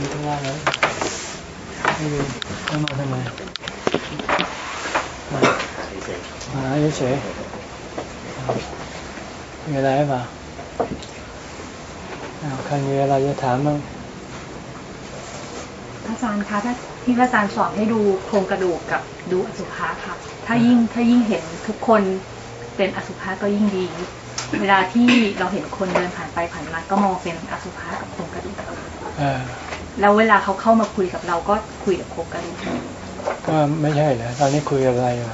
มีธุระแล้วไม่รู้แล้วมาทำไมมามาเฉยๆมีอะไรเปล่าใครมีอะไรจะถามบ้างอาจารย์คะถ้าที่อาจารย์สอนให้ดูโครงกระดูกกับดูอสุภะค่ะ ถ้ายิ่งถ้ายิ่งเห็นทุกคนเป็นอสุภะก็ยิ่งดี เวลาที่เราเห็นคนเดินผ่านไปผ่านมาก็มองเป็นอสุภะกับโครงกระดูก แล้วเวลาเขาเข้ามาคุยกับเราก็คุยกับโครงกระดูกก็ไม่ใช่เหรอตอนนี้คุยอะไรอยู่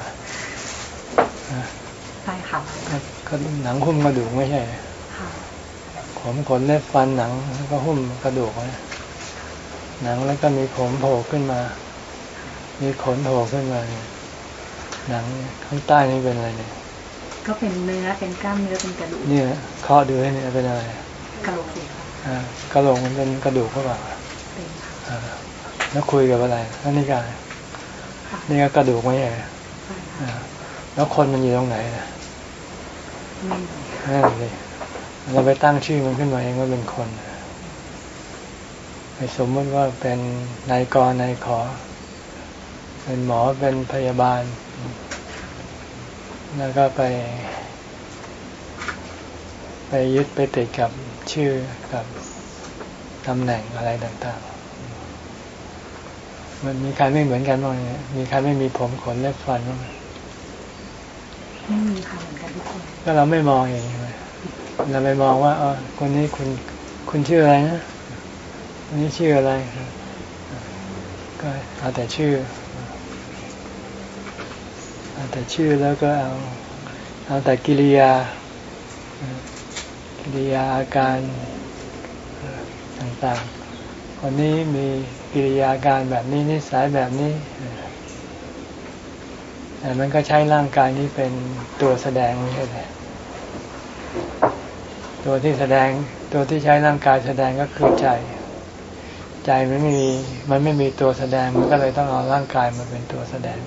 ใช่ค่ะก็หนังหุ้มกระดูกไม่ใช่ค่ะผมขนเล็บฟันหนังแล้วก็หุ้มกระดูกไว้หนังแล้วก็มีผมโผล่ขึ้นมา มีขนโผล่ขึ้นมาเนี่ยหนังข้างใต้นี่เป็นอะไรเนี่ย ก็เป็นเนื้อเป็นกล้ามเนื้อเป็นกระดูกเนี่ยเคาะดูให้เนี่ยเป็นอะไรกระโหลกสิอ่ากระโหลกมันเป็นกระดูกเข้ามาเป็นค่ะ แล้วคุยกับอะไรนั่นนี่กายนี่ก็กระดูกไม่ใช่แล้วคนมันอยู่ตรงไหนนะนั่นเลยเราไปตั้งชื่อมันขึ้นมาเองว่าเป็นคนไปสมมติว่าเป็นนายกนายขอ เป็นหมอเป็นพยาบาล แล้วก็ไป ไปยึดไปติดกับชื่อกับตำแหน่งอะไรต่างๆ มันมีใครไม่เหมือนกันบ้างเนี่ยมีใครไม่มีผมขนเล็บฟันบ้างไม่มีค่ะเหมือนกันทุกคนก็เราไม่มองเองเลยเราไปมองว่าอ๋อคนนี้คุณคุณชื่ออะไรนะอันนี้ชื่ออะไรก็เอาแต่ชื่อเอาแต่ชื่อแล้วก็เอาเอาแต่กิริยากิริยาอาการต่างๆ คนนี้มี กิริยาการแบบนี้นิสัยแบบนี้ แต่มันก็ใช้ร่างกายนี้เป็นตัวแสดงใช่ไหมตัวที่แสดงตัวที่ใช้ร่างกายแสดงก็คือใจ ใจมันไม่มีมันไม่มีตัวแสดงมันก็เลยต้องเอาร่างกายมาเป็นตัวแสดง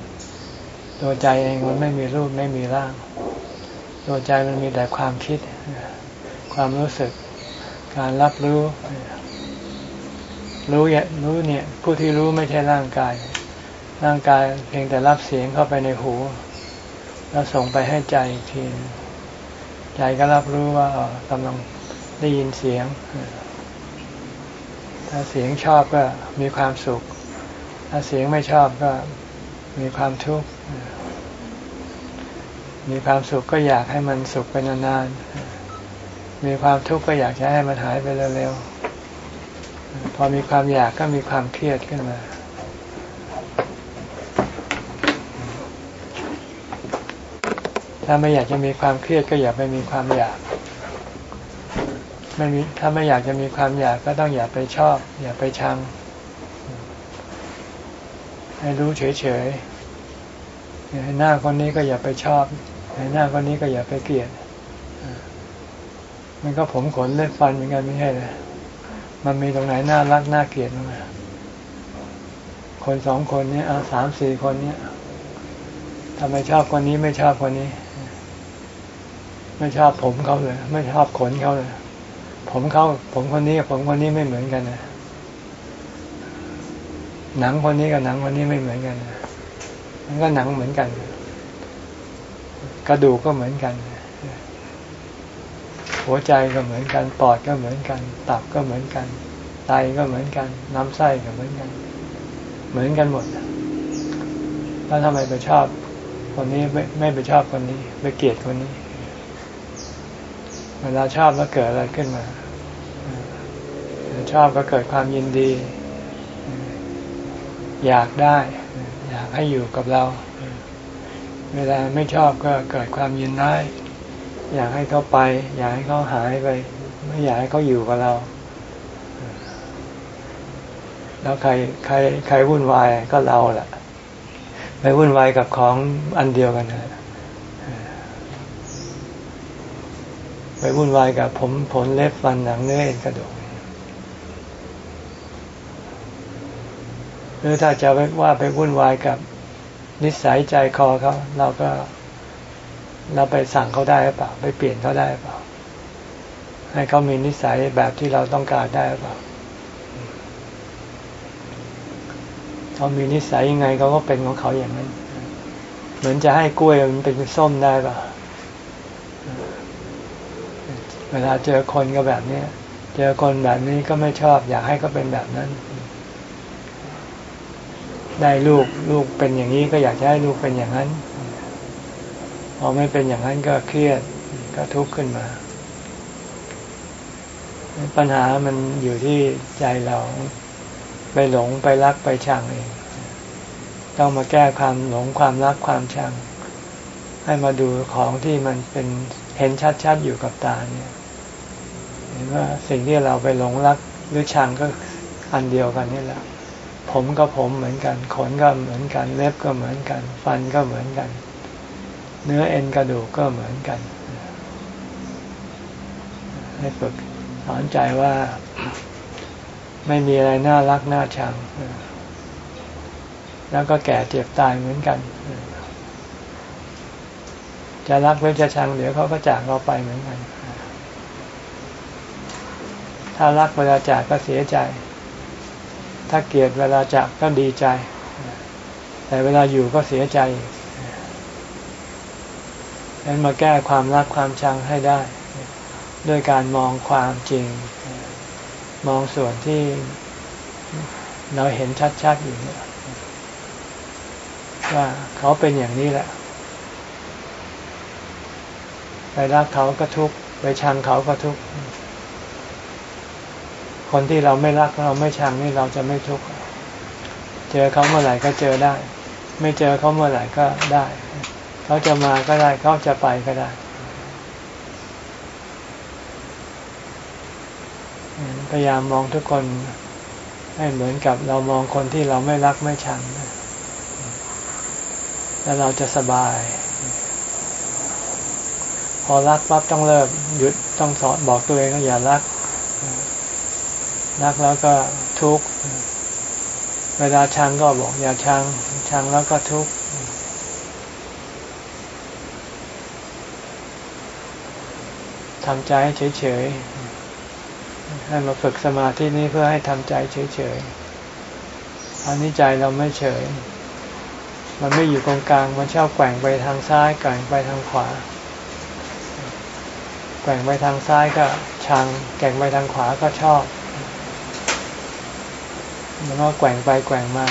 ตัวใจเองมันไม่มีรูปไม่มีร่าง ตัวใจมันมีแต่ความคิด ความรู้สึก การรับรู้ รู้เนี่ยรู้เนี่ย ผู้ที่รู้ไม่ใช่ร่างกาย ร่างกายเพียงแต่รับเสียงเข้าไปในหู แล้วส่งไปให้ใจทีใจก็รับรู้ว่ากำลังได้ยินเสียง ถ้าเสียงชอบก็มีความสุข ถ้าเสียงไม่ชอบก็มีความทุกข์มีความสุขก็อยากให้มันสุขไปนานๆมีความทุกข์ก็อยากจะให้มันหายไปเร็วๆ พอมีความอยากก็มีความเครียดขึ้นมาถ้าไม่อยากจะมีความเครียดก็อย่าไปมีความอยาก ไม่มีถ้าไม่อยากจะมีความอยากก็ต้องอย่าไปชอบ อย่าไปชัง ให้รู้เฉยๆเห็นหน้าคนนี้ก็อย่าไปชอบเห็นหน้าคนนี้ก็อย่าไปเกลียด มันก็ผมขนเล็บฟันเหมือนกันไม่ใช่เลย มันมีตรงไหนน่ารักน่าเกลียดมั้งคนสองคนนี้เอาสามสี่คนนี้ทำไมชอบคนนี้ไม่ชอบคนนี้ ไม่ชอบผมเขาเลย ไม่ชอบขนเขาเลย ผมเขาผมคนนี้กับผมคนนี้ไม่เหมือนกันนะหนังคนนี้กับหนังคนนี้ไม่เหมือนกันนะมันก็หนังเหมือนกัน กระดูกก็เหมือนกัน หัวใจก็เหมือนกัน ปอดก็เหมือนกัน ตับก็เหมือนกัน ไตก็เหมือนกัน น้ำไส้ก็เหมือนกัน เหมือนกันหมดแล้วทำไมไปชอบคนนี้ไม่ไม่ไปชอบคนนี้ ไปเกลียดคนนี้ เวลาชอบแล้วเกิดอะไรขึ้นมาชอบก็เกิดความยินดี อยากได้ อยากให้อยู่กับเรา เวลาไม่ชอบก็เกิดความยินได้ อยากให้เขาไป อยากให้เขาหายไป ไม่อยากให้เขาอยู่กับเรา แล้วใครใครใครวุ่นวายก็เราแหละไปวุ่นวายกับของอันเดียวกันนะไปวุ่นวายกับผมผลเล็บฟันหนังเนื้อเอ็นกระดูกหรือถ้าจะว่าไปวุ่นวายกับนิสัยใจคอเขาเราก็ เราไปสั่งเขาได้หรือเปล่า ไปเปลี่ยนเขาได้หรือเปล่า ให้เขามีนิสัยแบบที่เราต้องการได้หรือเปล่าเขามีนิสัยยังไงเขาก็เป็นของเขาอย่างนั้น เหมือนจะให้กล้วยมันเป็นส้มได้ป่ะ เวลาเจอคนก็แบบนี้เจอคนแบบนี้ก็ไม่ชอบ อยากให้เขาเป็นแบบนั้น ได้ลูกลูกเป็นอย่างนี้ก็อยากจะให้ลูกเป็นอย่างนั้น อไม่เป็นอย่างนั้นก็เครียดก็ทุกข์ขึ้นมา ปัญหามันอยู่ที่ใจเราไปหลงไปรักไปชังเอง ต้องมาแก้ความหลงความรักความชัง ให้มาดูของที่มันเป็นเห็นชัดๆอยู่กับตาเนี่ยเห็นว่าสิ่งที่เราไปหลงรักหรือชังก็อันเดียวกันนี่แหละ ผมก็ผมเหมือนกัน ขนก็เหมือนกัน เล็บก็เหมือนกัน ฟันก็เหมือนกัน เนื้อเอ็นกระดูกก็เหมือนกัน ให้ฝึกสอนใจว่าไม่มีอะไรน่ารักน่าชัง แล้วก็แก่เจ็บตายเหมือนกัน จะรักหรือจะชัง เดี๋ยวเขาก็จากเราไปเหมือนกัน ถ้ารักเวลาจากก็เสียใจ ถ้าเกลียดเวลาจากก็ดีใจ แต่เวลาอยู่ก็เสียใจ ดังนั้นมาแก้ความรักความชังให้ได้ ด้วยการมองความจริง มองส่วนที่เราเห็นชัดๆอยู่เนี่ยว่าเขาเป็นอย่างนี้แหละ ไปรักเขาก็ทุกข์ไปชังเขาก็ทุกข์คนที่เราไม่รักเราไม่ชังนี่เราจะไม่ทุกข์เจอเขาเมื่อไหร่ก็เจอได้ ไม่เจอเขาเมื่อไหร่ก็ได้ เขาจะมาก็ได้เขาจะไปก็ได้ พยายามมองทุกคนให้เหมือนกับเรามองคนที่เราไม่รักไม่ชัง แล้วเราจะสบาย พอรักปั๊บต้องเลิกหยุดต้องสอนบอกตัวเองว่าอย่ารัก รักแล้วก็ทุกข์เวลาชังก็บอกอย่าชัง ชังแล้วก็ทุกข์ ทำใจเฉยๆ ให้มาฝึกสมาธินี้เพื่อให้ทำใจเฉยๆ อันนี้ใจเราไม่เฉย มันไม่อยู่ตรงกลาง มันชอบแกว่งไปทางซ้าย แกว่งไปทางขวา แกว่งไปทางซ้ายก็ชัง แกว่งไปทางขวาก็ชอบ มันก็แกว่งไปแกว่งมา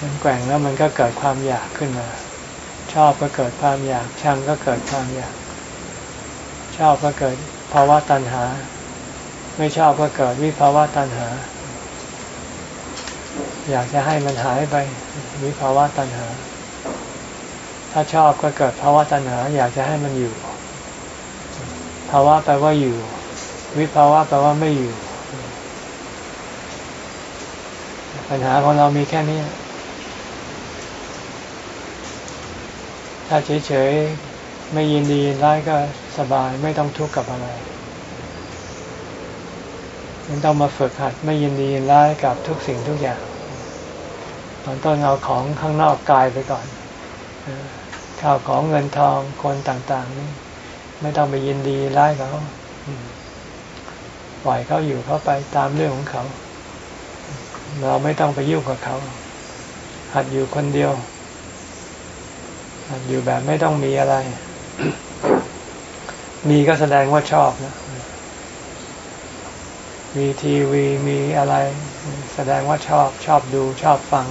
มันแกว่งแล้วมันก็เกิดความอยากขึ้นมา ชอบก็เกิดความอยาก ชังก็เกิดความอยาก ชอบก็เกิดภาวะตัณหา ไม่ชอบก็เกิดวิภาวะตัณหา อยากจะให้มันหายไปวิภาวะตัณหา ถ้าชอบก็เกิดภาวะตัณหา อยากจะให้มันอยู่ ภาวะแปลว่าอยู่ วิภาวะแปลว่าไม่อยู่ ปัญหาของเรามีแค่นี้ ถ้าเฉยๆ ไม่ยินดีร้ายก็สบายไม่ต้องทุกข์กับอะไรยังต้องมาฝึกหัดไม่ยินดียินร้ายกับทุกสิ่งทุกอย่างตอนต้นเอาของข้างนอกกายไปก่อนข้าวของเงินทองคนต่างๆนี่ไม่ต้องไปยินดีร้ายเขาปล่อยเขาอยู่เขาไปตามเรื่องของเขา เราไม่ต้องไปยุ่งกับเขา หัดอยู่คนเดียวหัดอยู่แบบไม่ต้องมีอะไร มีก็แสดงว่าชอบนะ มีทีวีมีอะไร แสดงว่าชอบชอบดูชอบฟัง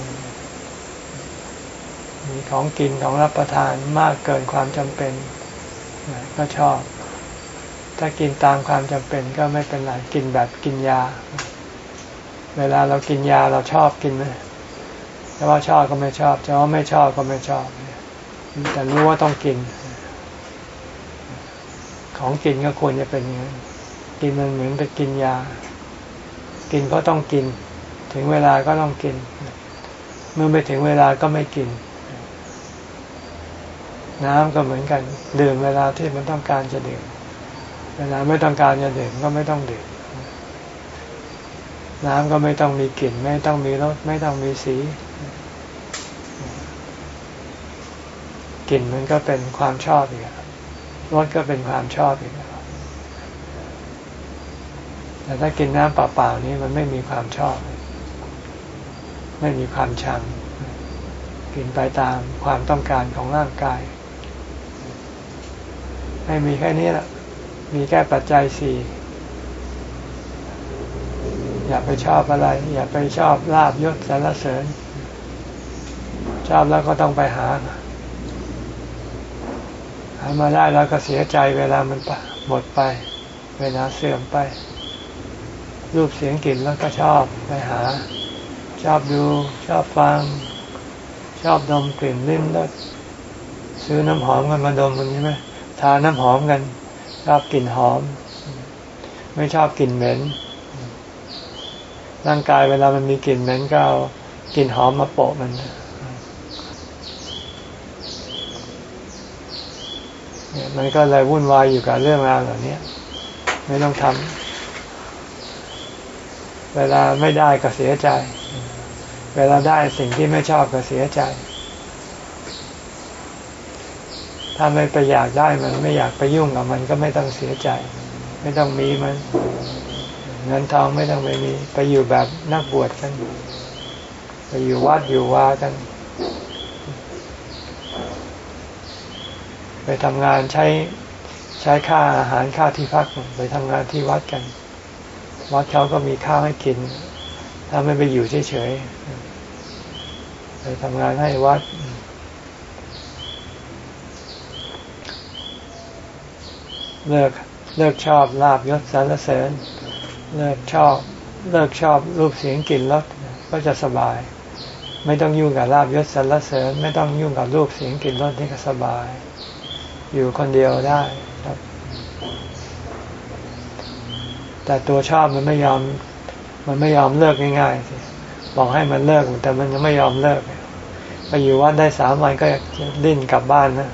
มีของกินของรับประทานมากเกินความจำเป็น ก็ชอบ ถ้ากินตามความจำเป็นก็ไม่เป็นไรกินแบบกินยา เวลาเรากินยาเราชอบกินไหมแต่ว่าชอบก็ไม่ชอบจะว่าไม่ชอบก็ไม่ชอบ แต่รู้ว่าต้องกิน ของกินก็ควรจะเป็นอย่างนั้นกินมันเหมือนไปกินยา กินก็ต้องกิน ถึงเวลาก็ต้องกิน เมื่อไม่ถึงเวลาก็ไม่กิน น้ำก็เหมือนกัน ดื่มเวลาที่มันต้องการจะดื่ม เวลาไม่ต้องการจะดื่มก็ไม่ต้องดื่ม น้ำก็ไม่ต้องมีกลิ่น ไม่ต้องมีรสไม่ต้องมีสีกลิ่นมันก็เป็นความชอบอีก รสก็เป็นความชอบอีกแต่ถ้ากินน้ำเปล่าๆนี้มันไม่มีความชอบ ไม่มีความชัง กินไปตามความต้องการของร่างกาย ให้มีแค่นี้แหละมีแค่ปัจจัยสี่อย่าไปชอบอะไร อย่าไปชอบลาบยศสรรเสริญ ชอบแล้วก็ต้องไปหาามาได้แล้วก็เสียใจเวลามันหมดไป เวลาเสื่อมไป รูปเสียงกลิ่นแล้วก็ชอบไปหา ชอบดูชอบฟัง ชอบดมกลิ่นลิ้มรสซื้อน้ำหอมกันมาดมมันใช่ไหมทาน้ำหอมกัน ชอบกลิ่นหอม ไม่ชอบกลิ่นเหม็นร่างกายเวลามันมีกลิ่นเหม็นก็เอากลิ่นหอมมาโปะมัน มันก็เลยวุ่นวายอยู่กับเรื่องราวเหล่านี้ไม่ต้องทำเวลาไม่ได้ก็เสียใจ เวลาได้สิ่งที่ไม่ชอบก็เสียใจ ถ้าไม่ไปอยากได้มันไม่อยากไปยุ่งกับมันก็ไม่ต้องเสียใจ ไม่ต้องมีมันเงินทองไม่ต้องไปมี ไปอยู่แบบนักบวชกัน ไปอยู่วัดอยู่วากัน ไปทำงานใช้ใช้ค่าอาหารค่าที่พักไปทำงานที่วัดกัน วัดเขาก็มีข้าวให้กิน ถ้าไม่ไปอยู่เฉยๆไปทำงานให้วัด เลิกเลิกชอบลาบยศสรรเสริญ เลิกชอบ เลิกชอบรูปเสียงกลิ่นรสก็จะสบาย ไม่ต้องยุ่งกับลาบยศสรรเสริญ ไม่ต้องยุ่งกับรูปเสียงกลิ่นรสนี่ก็สบาย อยู่คนเดียวได้ครับ แต่ตัวชอบมันไม่ยอม มันไม่ยอมเลิกง่ายๆสิบอกให้มันเลิกแต่มันยังไม่ยอมเลิกไปอยู่วัดได้สามวันก็ดิ้นกลับบ้านนะ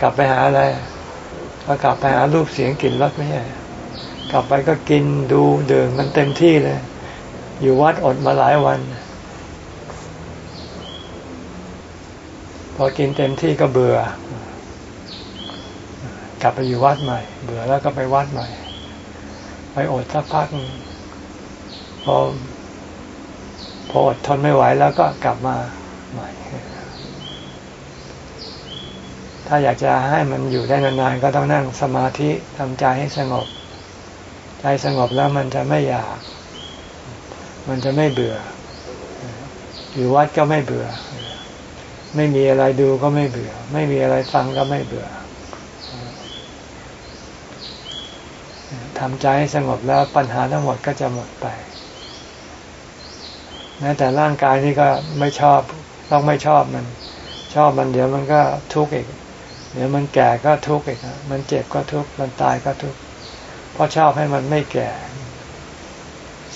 กลับไปหาอะไรก็กลับไปหารูปเสียงกลิ่นรสไม่ใช่กลับไปก็กินดูดื่มมันเต็มที่เลย อยู่วัดอดมาหลายวัน พอกินเต็มที่ก็เบื่อ กลับไปอยู่วัดใหม่ เบื่อแล้วก็ไปวัดใหม่ ไปอดสักพักพอพออดทนไม่ไหวแล้วก็กลับมาใหม่ ถ้าอยากจะให้มันอยู่ได้นานๆก็ต้องนั่งสมาธิทำใจให้สงบ ใจสงบแล้วมันจะไม่อยาก มันจะไม่เบื่อ อยู่วัดก็ไม่เบื่อ ไม่มีอะไรดูก็ไม่เบื่อ ไม่มีอะไรฟังก็ไม่เบื่อ ทำใจให้สงบแล้วปัญหาทั้งหมดก็จะหมดไปแม้แต่ร่างกายนี่ก็ไม่ชอบต้องไม่ชอบมัน ชอบมันเดี๋ยวมันก็ทุกข์อีก เดี๋ยวมันแก่ก็ทุกข์อีกมันเจ็บก็ทุกข์มันตายก็ทุกข์เพราะชอบให้มันไม่แก่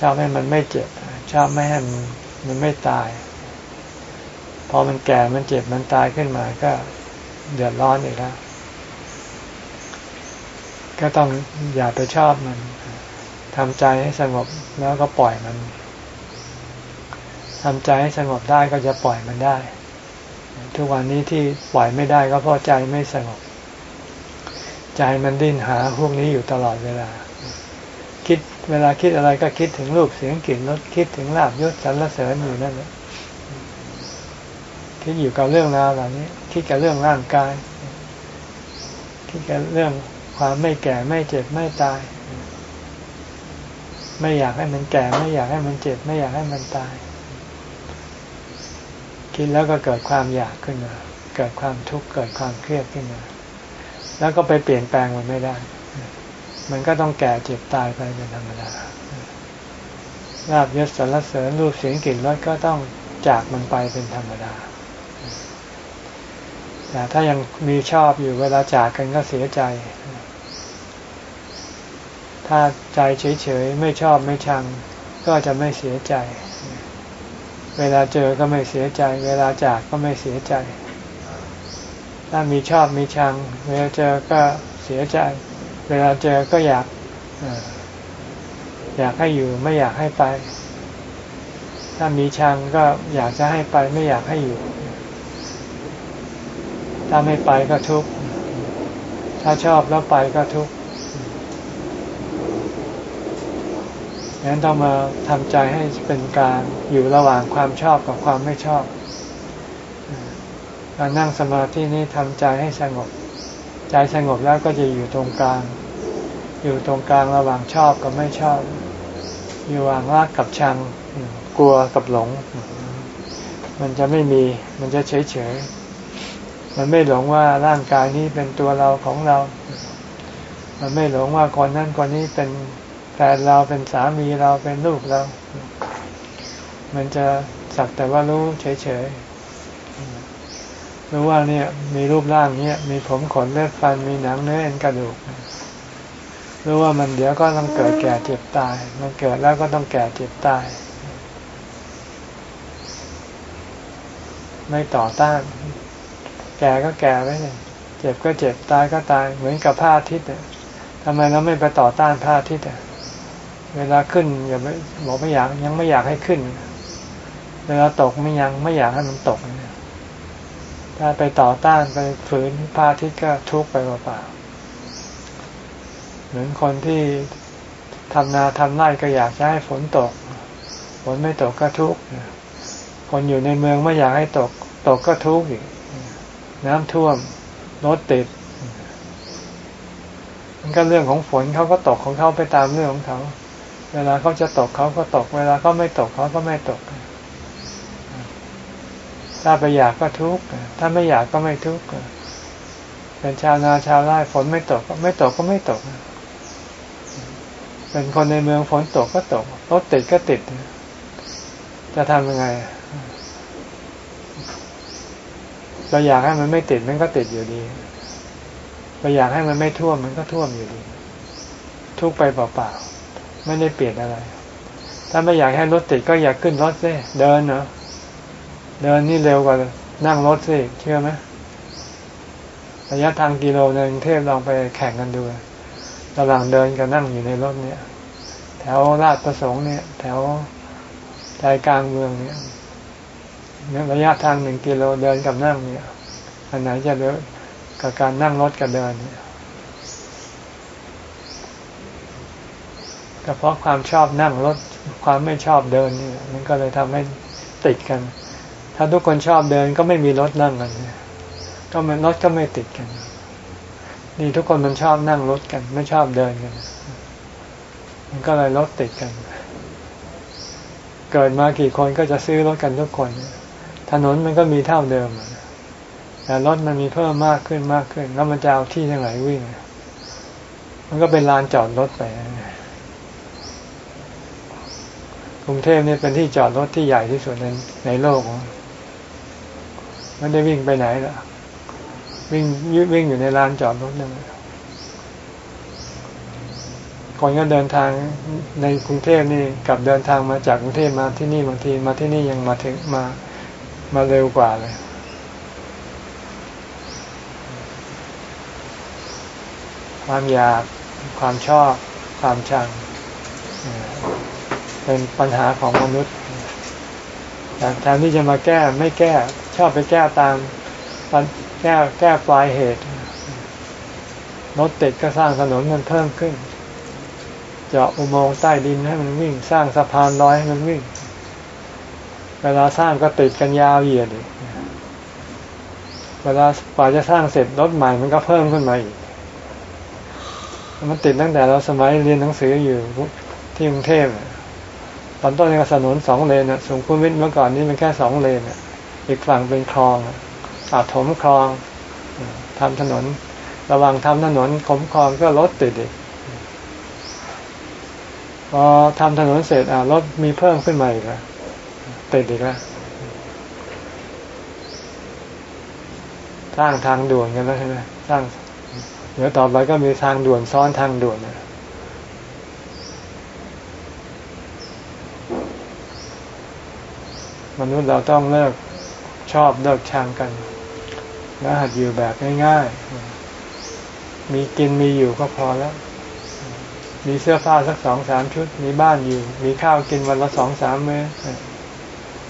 ชอบให้มันไม่เจ็บ ชอบไม่ให้มันมันไม่ตาย พอมันแก่มันเจ็บมันตายขึ้นมาก็เดือดร้อนอีกแล้ว ก็ต้องอย่าไปชอบมันทำใจให้สงบแล้วก็ปล่อยมันทำใจให้สงบได้ก็จะปล่อยมันได้ ทุกวันนี้ที่ปล่อยไม่ได้ก็เพราะใจไม่สงบ ใจมันดิ้นหาพวกนี้อยู่ตลอดเวลา คิดเวลาคิดอะไรก็คิดถึงรูปเสียงกลิ่นรสคิดถึงลาบยศสรรเสริญอยู่นั่นแหละคิดอยู่กับเรื่องราวเหล่านี้ คิดกับเรื่องร่างกาย คิดกับเรื่อง ความไม่แก่ไม่เจ็บไม่ตาย ไม่อยากให้มันแก่ ไม่อยากให้มันเจ็บ ไม่อยากให้มันตาย คิดแล้วก็เกิดความอยากขึ้นมาเกิดความทุกข์เกิดความเครียดขึ้นมาแล้วก็ไปเปลี่ยนแปลงมันไม่ได้ มันก็ต้องแก่เจ็บตายไปเป็นธรรมดาลาบยศสรรเสริญรูปเสียงกลิ่นรสก็ต้องจากมันไปเป็นธรรมดา แต่ถ้ายังมีชอบอยู่เวลาจากกันก็เสียใจ ถ้าใจเฉยๆไม่ชอบไม่ชัง ก็จะไม่เสียใจ เวลาเจอก็ไม่เสียใจ เวลาจากก็ไม่เสียใจ ถ้ามีชอบมีชัง เวลาเจอก็เสียใจ เวลาเจอก็อยากอยากให้อยู่ไม่อยากให้ไป ถ้ามีชังก็อยากจะให้ไปไม่อยากให้อยู่ ถ้าไม่ไปก็ทุกข์ ถ้าชอบแล้วไปก็ทุกข์ เวนั้นต้องมาทำใจให้เป็นกลางอยู่ระหว่างความชอบกับความไม่ชอบ การนั่งสมาธินี้ทำใจให้สงบ ใจสงบแล้วก็จะอยู่ตรงกลาง อยู่ตรงกลางระหว่างชอบกับไม่ชอบ อยู่ระหว่างรักกับชัง กลัวกับหลง มันจะไม่มี มันจะเฉยเฉย มันไม่หลงว่าร่างกายนี้เป็นตัวเราของเรา มันไม่หลงว่าคนนั้นคนนี้เป็น แฟนเราเป็นสามีเราเป็นลูกเรา มันจะสักแต่ว่ารู้เฉยๆ รู้ว่าเนี่ย มีรูปร่างเนี้ยมีผมขนเล็บฟันมีหนังเนื้อเอ็นกระดูก รู้ว่ามันเดี๋ยวก็ต้องเกิดแก่เจ็บตาย มันเกิดแล้วก็ต้องแก่เจ็บตาย ไม่ต่อต้าน แก่ก็แก่ไปเลยเจ็บก็เจ็บตายก็ตายเหมือนกับผ้าทิศเนี่ยทำไมเราไม่ไปต่อต้านผ้าทิศอะ เวลาขึ้นอย่าไม่บอกไม่อยากยังไม่อยากให้ขึ้น เวลาตกไม่ยังไม่อยากให้มันตกถ้าไปต่อต้านไปฝืนพระอาทิตก็ทุกข์ไปเปล่าๆเหมือนคนที่ทำนาทำไร่ก็อยากจะให้ฝนตก ฝนไม่ตกก็ทุกข์คนอยู่ในเมืองไม่อยากให้ตก ตกก็ทุกข์อีกน้ำท่วมรถติด มันก็เรื่องของฝนเขาก็ตกของเขาไปตามเรื่องของเขา เวลาเขาจะตกเขาก็ตก เวลาเขาไม่ตกเขาก็ไม่ตก ถ้าไปอยากก็ทุกข์ ถ้าไม่อยากก็ไม่ทุกข์ เป็นชาวนาชาวไร่ฝนไม่ตก ก็ไม่ตกก็ไม่ตก เป็นคนในเมืองฝนตกก็ตก รถติดก็ติด จะทำยังไง เราอยากให้มันไม่ติดมันก็ติดอยู่ดี เราอยากให้มันไม่ท่วมมันก็ท่วมอยู่ดี ทุกไปเปล่าๆ ไม่ได้เปลี่ยนอะไร ถ้าไม่อยากให้รถติดก็อยากขึ้นรถซิเดินเนาะเดินนี่เร็วกว่านั่งรถสิเชื่อไหมระยะทางกิโลในกรุงเทพลองไปแข่งกันดูระหว่างเดินกับนั่งอยู่ในรถเนี่ย แถวลาดประสงค์เนี่ย แถวใจกลางเมืองเนี่ยระยะทางหนึ่งกิโลเดินกับนั่งเนี่ยอันไหนจะเร็วกับการนั่งรถกับเดินเนี่ย ก็เพราะความชอบนั่งรถความไม่ชอบเดินนี่มันก็เลยทำให้ติดกัน ถ้าทุกคนชอบเดินก็ไม่มีรถนั่งกันก็มันรถก็ไม่ติดกัน นี่ทุกคนมันชอบนั่งรถกัน ไม่ชอบเดินกัน มันก็เลยรถติดกัน เกิดมากี่คนก็จะซื้อรถกันทุกคน ถนนมันก็มีเท่าเดิมแต่รถมันมีเพิ่มมากขึ้นมากขึ้น แล้วมันจะเอาที่ทั้งไหนวิ่ง มันก็เป็นลานจอดรถไป กรุงเทพนี่เป็นที่จอดรถที่ใหญ่ที่สุดในในโลกมันได้วิ่งไปไหนล่ะวิ่งวิ่งอยู่ในลานจอดรถนั่นคนก็เดินทางในกรุงเทพนี่กับเดินทางมาจากกรุงเทพมาที่นี่บางทีมาที่นี่ยังมาถึงมามาเร็วกว่าเลยความอยาก ความชอบ ความชัง เป็นปัญหาของมนุษย์แต่แทนที่จะมาแก้ไม่แก้ ชอบไปแก้ตามแก้แก้ปลายเหตุรถติดก็สร้างถนนมันเพิ่มขึ้น เจาะอุโมงค์ใต้ดินให้มันวิ่งสร้างสะพานลอยให้มันวิ่ง เวลาสร้างก็ติดกันยาวเหยียดเวลากว่าจะสร้างเสร็จรถใหม่มันก็เพิ่มขึ้นมาอีก มันติดตั้งแต่เราสมัยเรียนหนังสืออยู่ที่กรุงเทพ ตอนต้นถนนสองเลนอะสุขุมวิทเมื่อก่อนนี้มันแค่สองเลนอะอีกฝั่งเป็นคลองอาถมคลองทำถนน ระหว่างทำถนนขมคลองก็รถติดอีกพอทำถนนเสร็จอ่ารถมีเพิ่มขึ้นมาอีกแล้วติดอีกแล้วสร้างทางด่วนกันแล้วใช่ไหมสร้างเดี๋ยวต่อไปก็มีทางด่วนซ้อนทางด่วนนะ มนุษย์เราต้องเลิกชอบเลิกชังกัน แล้วหัดอยู่แบบง่ายๆ มีกินมีอยู่ก็พอแล้ว มีเสื้อผ้าสักสองสามชุด มีบ้านอยู่ มีข้าวกินวันละสองสามมื้อ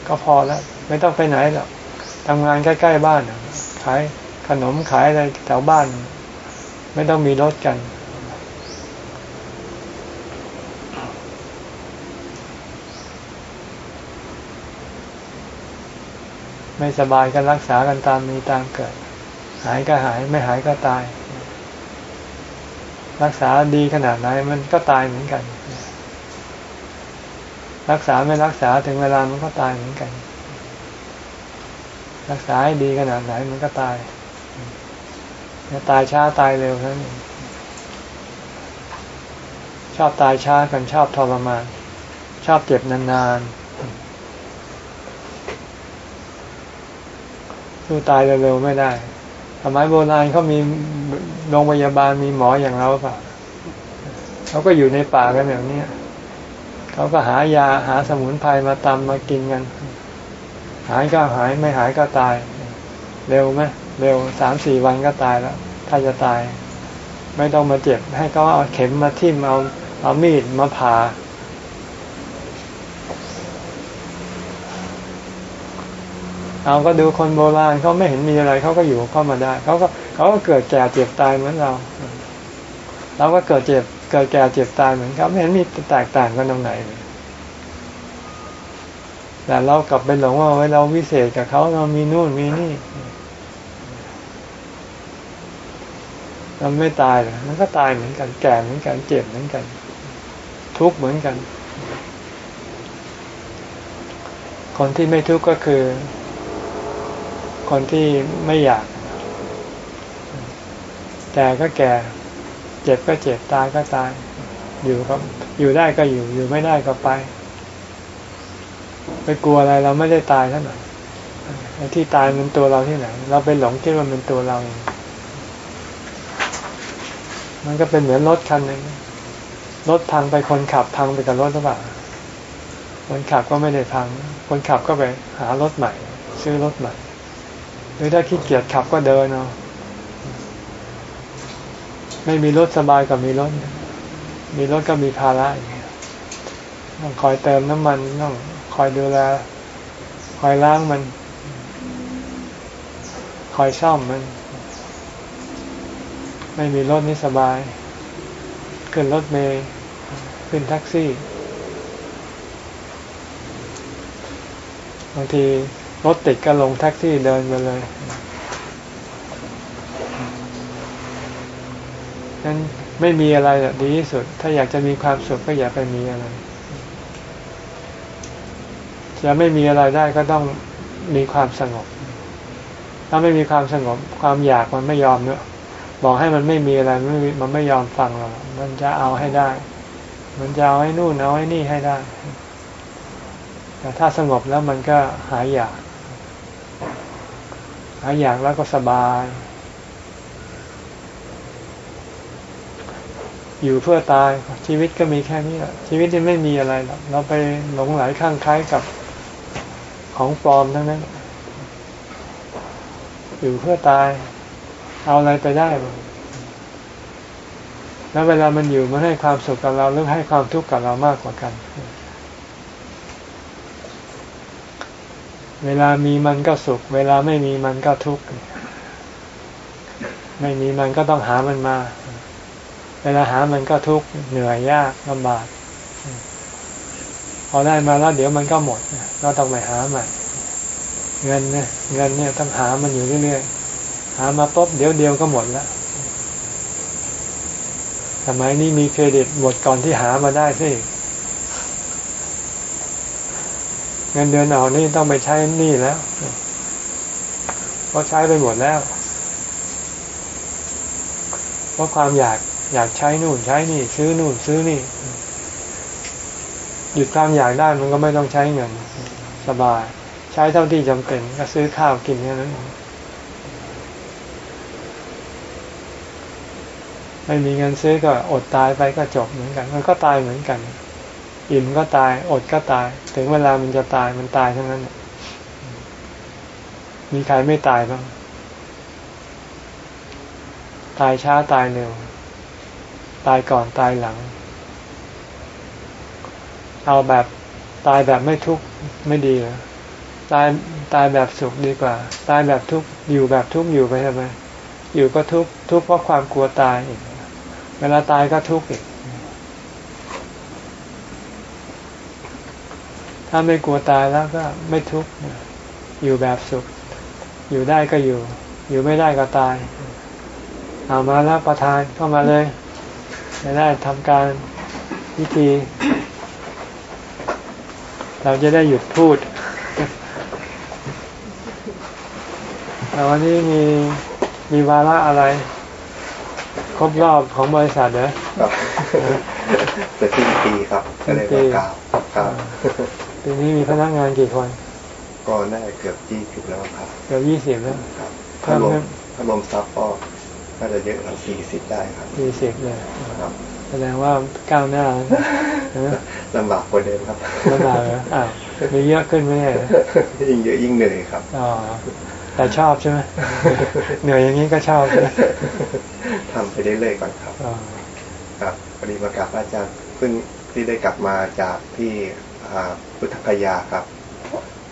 ก็พอแล้ว ไม่ต้องไปไหนหรอกทำงานใกล้ๆบ้านขายขนมขายอะไรแถวบ้าน ไม่ต้องมีรถกัน ไม่สบายก็รักษากันตามมีตามเกิด หายก็หายไม่หายก็ตาย รักษาดีขนาดไหนมันก็ตายเหมือนกัน รักษาไม่รักษาถึงเวลามันก็ตายเหมือนกัน รักษาให้ดีขนาดไหนมันก็ตายจะตายช้าตายเร็วนั้นชอบตายช้ากันชอบทรมาน ชอบเจ็บนานๆ สู้ตายเร็วๆไม่ได้สมัยโบราณเขามีโรงพยาบาลมีหมออย่างเราเปล่าเขาก็อยู่ในป่ากันแบบนี้เขาก็หายาหาสมุนไพรมาตำมากินกัน หายก็หายไม่หายก็ตาย เร็วไหมเร็วสามสี่วันก็ตายแล้ว ถ้าจะตาย ไม่ต้องมาเจ็บ ให้เขาเอาเข็มมาทิ่มเอาเอามีดมาผ่า เอาก็ดูคนโบราณเขาไม่เห็นมีอะไรเขาก็อยู่เข้ามาได้เขาก็เขาก็เกิดแก่เจ็บตายเหมือนเราเราก็เกิดเจ็บเกิดแก่เจ็บตายเหมือนเขาไม่เห็นมีแตกต่างกันตรงไหนเลยแต่เรากลับไปหลงว่าไว้เราวิเศษกับเขาเรามีนู่นมีนี่เราไม่ตายเลยมันก็ตายเหมือนกัน แก่เหมือนกัน เจ็บเหมือนกัน ทุกข์เหมือนกัน คนที่ไม่ทุกข์ก็คือ คนที่ไม่อยาก แต่ก็แก่ เจ็บก็เจ็บตายก็ตาย อยู่ก็อยู่ได้ก็อยู่ อยู่ไม่ได้ก็ไป ไปกลัวอะไรเราไม่ได้ตายเท่าไหร่ที่ตายมันตัวเราที่ไหน เราไปหลงคิดว่ามันตัวเราเองมันก็เป็นเหมือนรถคันหนึ่งรถพังไปคนขับพังไปกับรถหรือเปล่าคนขับก็ไม่ได้พัง คนขับก็ไปหารถใหม่ ซื้อรถใหม่ หรือถ้าขี้เกียจขับก็เดินเอาไม่มีรถสบายกับมีรถ มีรถก็มีภาระอย่างเงี้ยต้องคอยเติมน้ำมันต้องคอยดูแล คอยล้างมัน คอยซ่อมมัน ไม่มีรถนี่สบาย ขึ้นรถเมย์ขึ้นแท็กซี่ บางที รถติดก็ลงแท็กซี่เดินไปเลยนั้นไม่มีอะไรดีที่สุด ถ้าอยากจะมีความสุขก็อย่าไปมีอะไร จะไม่มีอะไรได้ก็ต้องมีความสงบ ถ้าไม่มีความสงบ ความอยากมันไม่ยอมเนอะบอกให้มันไม่มีอะไรมันไม่มันไม่ยอมฟังเรา มันจะเอาให้ได้ มันจะเอาให้นู่นเอาให้นี่ให้ได้ แต่ถ้าสงบแล้วมันก็หายอยาก หายอยากแล้วก็สบาย อยู่เพื่อตายชีวิตก็มีแค่นี้แหละชีวิตจะไม่มีอะไรหรอกเราไปหลงไหลข้างคล้ายกับของปลอมทั้งนั้น อยู่เพื่อตาย เอาอะไรไปได้บ้างแล้วเวลามันอยู่มันให้ความสุขกับเราหรือให้ความทุกข์กับเรามากกว่ากัน เวลามีมันก็สุข เวลาไม่มีมันก็ทุกข์ไม่มีมันก็ต้องหามันมา เวลาหามันก็ทุกข์เหนื่อยยากลำบาก พอได้มาแล้วเดี๋ยวมันก็หมดเราต้องไปหาใหม่เงินเนี่ยเงินเนี่ยต้องหามันอยู่เรื่อยๆหามาปุ๊บเดี๋ยวเดียวก็หมดแล้วสมัยนี้มีเครดิตหมดก่อนที่หามาได้สิ เงินเดือนออกนี่ต้องไปใช้นี่แล้วเพราะใช้ไปหมดแล้วเพราะความอยากอยากใช้นู่นใช้นี่ ซื้อนู่นซื้อนี่ หยุดความอยากได้มันก็ไม่ต้องใช้เงิน สบาย ใช้เท่าที่จำเป็นก็ซื้อข้าวกินแค่นั้นไม่มีเงินซื้อก็อดตายไปก็จบเหมือนกัน มันก็ตายเหมือนกัน อิ่มก็ตาย อดก็ตาย ถึงเวลามันจะตายมันตายทั้งนั้น มีใครไม่ตายบ้าง ตายช้าตายเร็ว ตายก่อนตายหลัง เอาแบบตายแบบไม่ทุกข์ไม่ดีเหรอตายตายแบบสุขดีกว่า ตายแบบทุกข์อยู่แบบทุกข์อยู่ไปทำไมอยู่ก็ทุกข์ทุกข์เพราะความกลัวตายอีกเวลาตายก็ทุกข์อีก ถ้าไม่กลัวตายแล้วก็ไม่ทุกข์อยู่แบบสุข อยู่ได้ก็อยู่ อยู่ไม่ได้ก็ตาย เอามาแล้วประทานเข้ามาเลยจะได้ทำการพิธี เราจะได้หยุดพูดแต่วันนี้มีมีวาระอะไร ครบรอบของบริษัทเหรอครับจะสิ้นปีครับก็เลยมากล่าวครับ ปีนี้มีพนักงานกี่คน ก็น่าจะเกือบยี่สิบแล้วครับ เกือบยี่สิบแล้วครับครัถ้าบรวมถ้ารวมซับก็น่าจะเยอะกว่าสี่สิบได้ครับยี่สิบเลยครับแสดงว่าก้าวหน้าแล้วนะลำบากกว่าเดิมครับลำบากเหรออ้าวมีเยอะขึ้นไหมเนี่ยยิ่งเยอะยิ่งเหนื่อยครับอ๋อแต่ชอบใช่ไหมเหนื่อยอย่างนี้ก็ชอบใช่ไหมทำไปเรื่อยๆก่อนครับอ๋อครับพอดีมากราบพระอาจารย์เพิ่งที่ได้กลับมาจากที่อ่า พุทธคยาครับ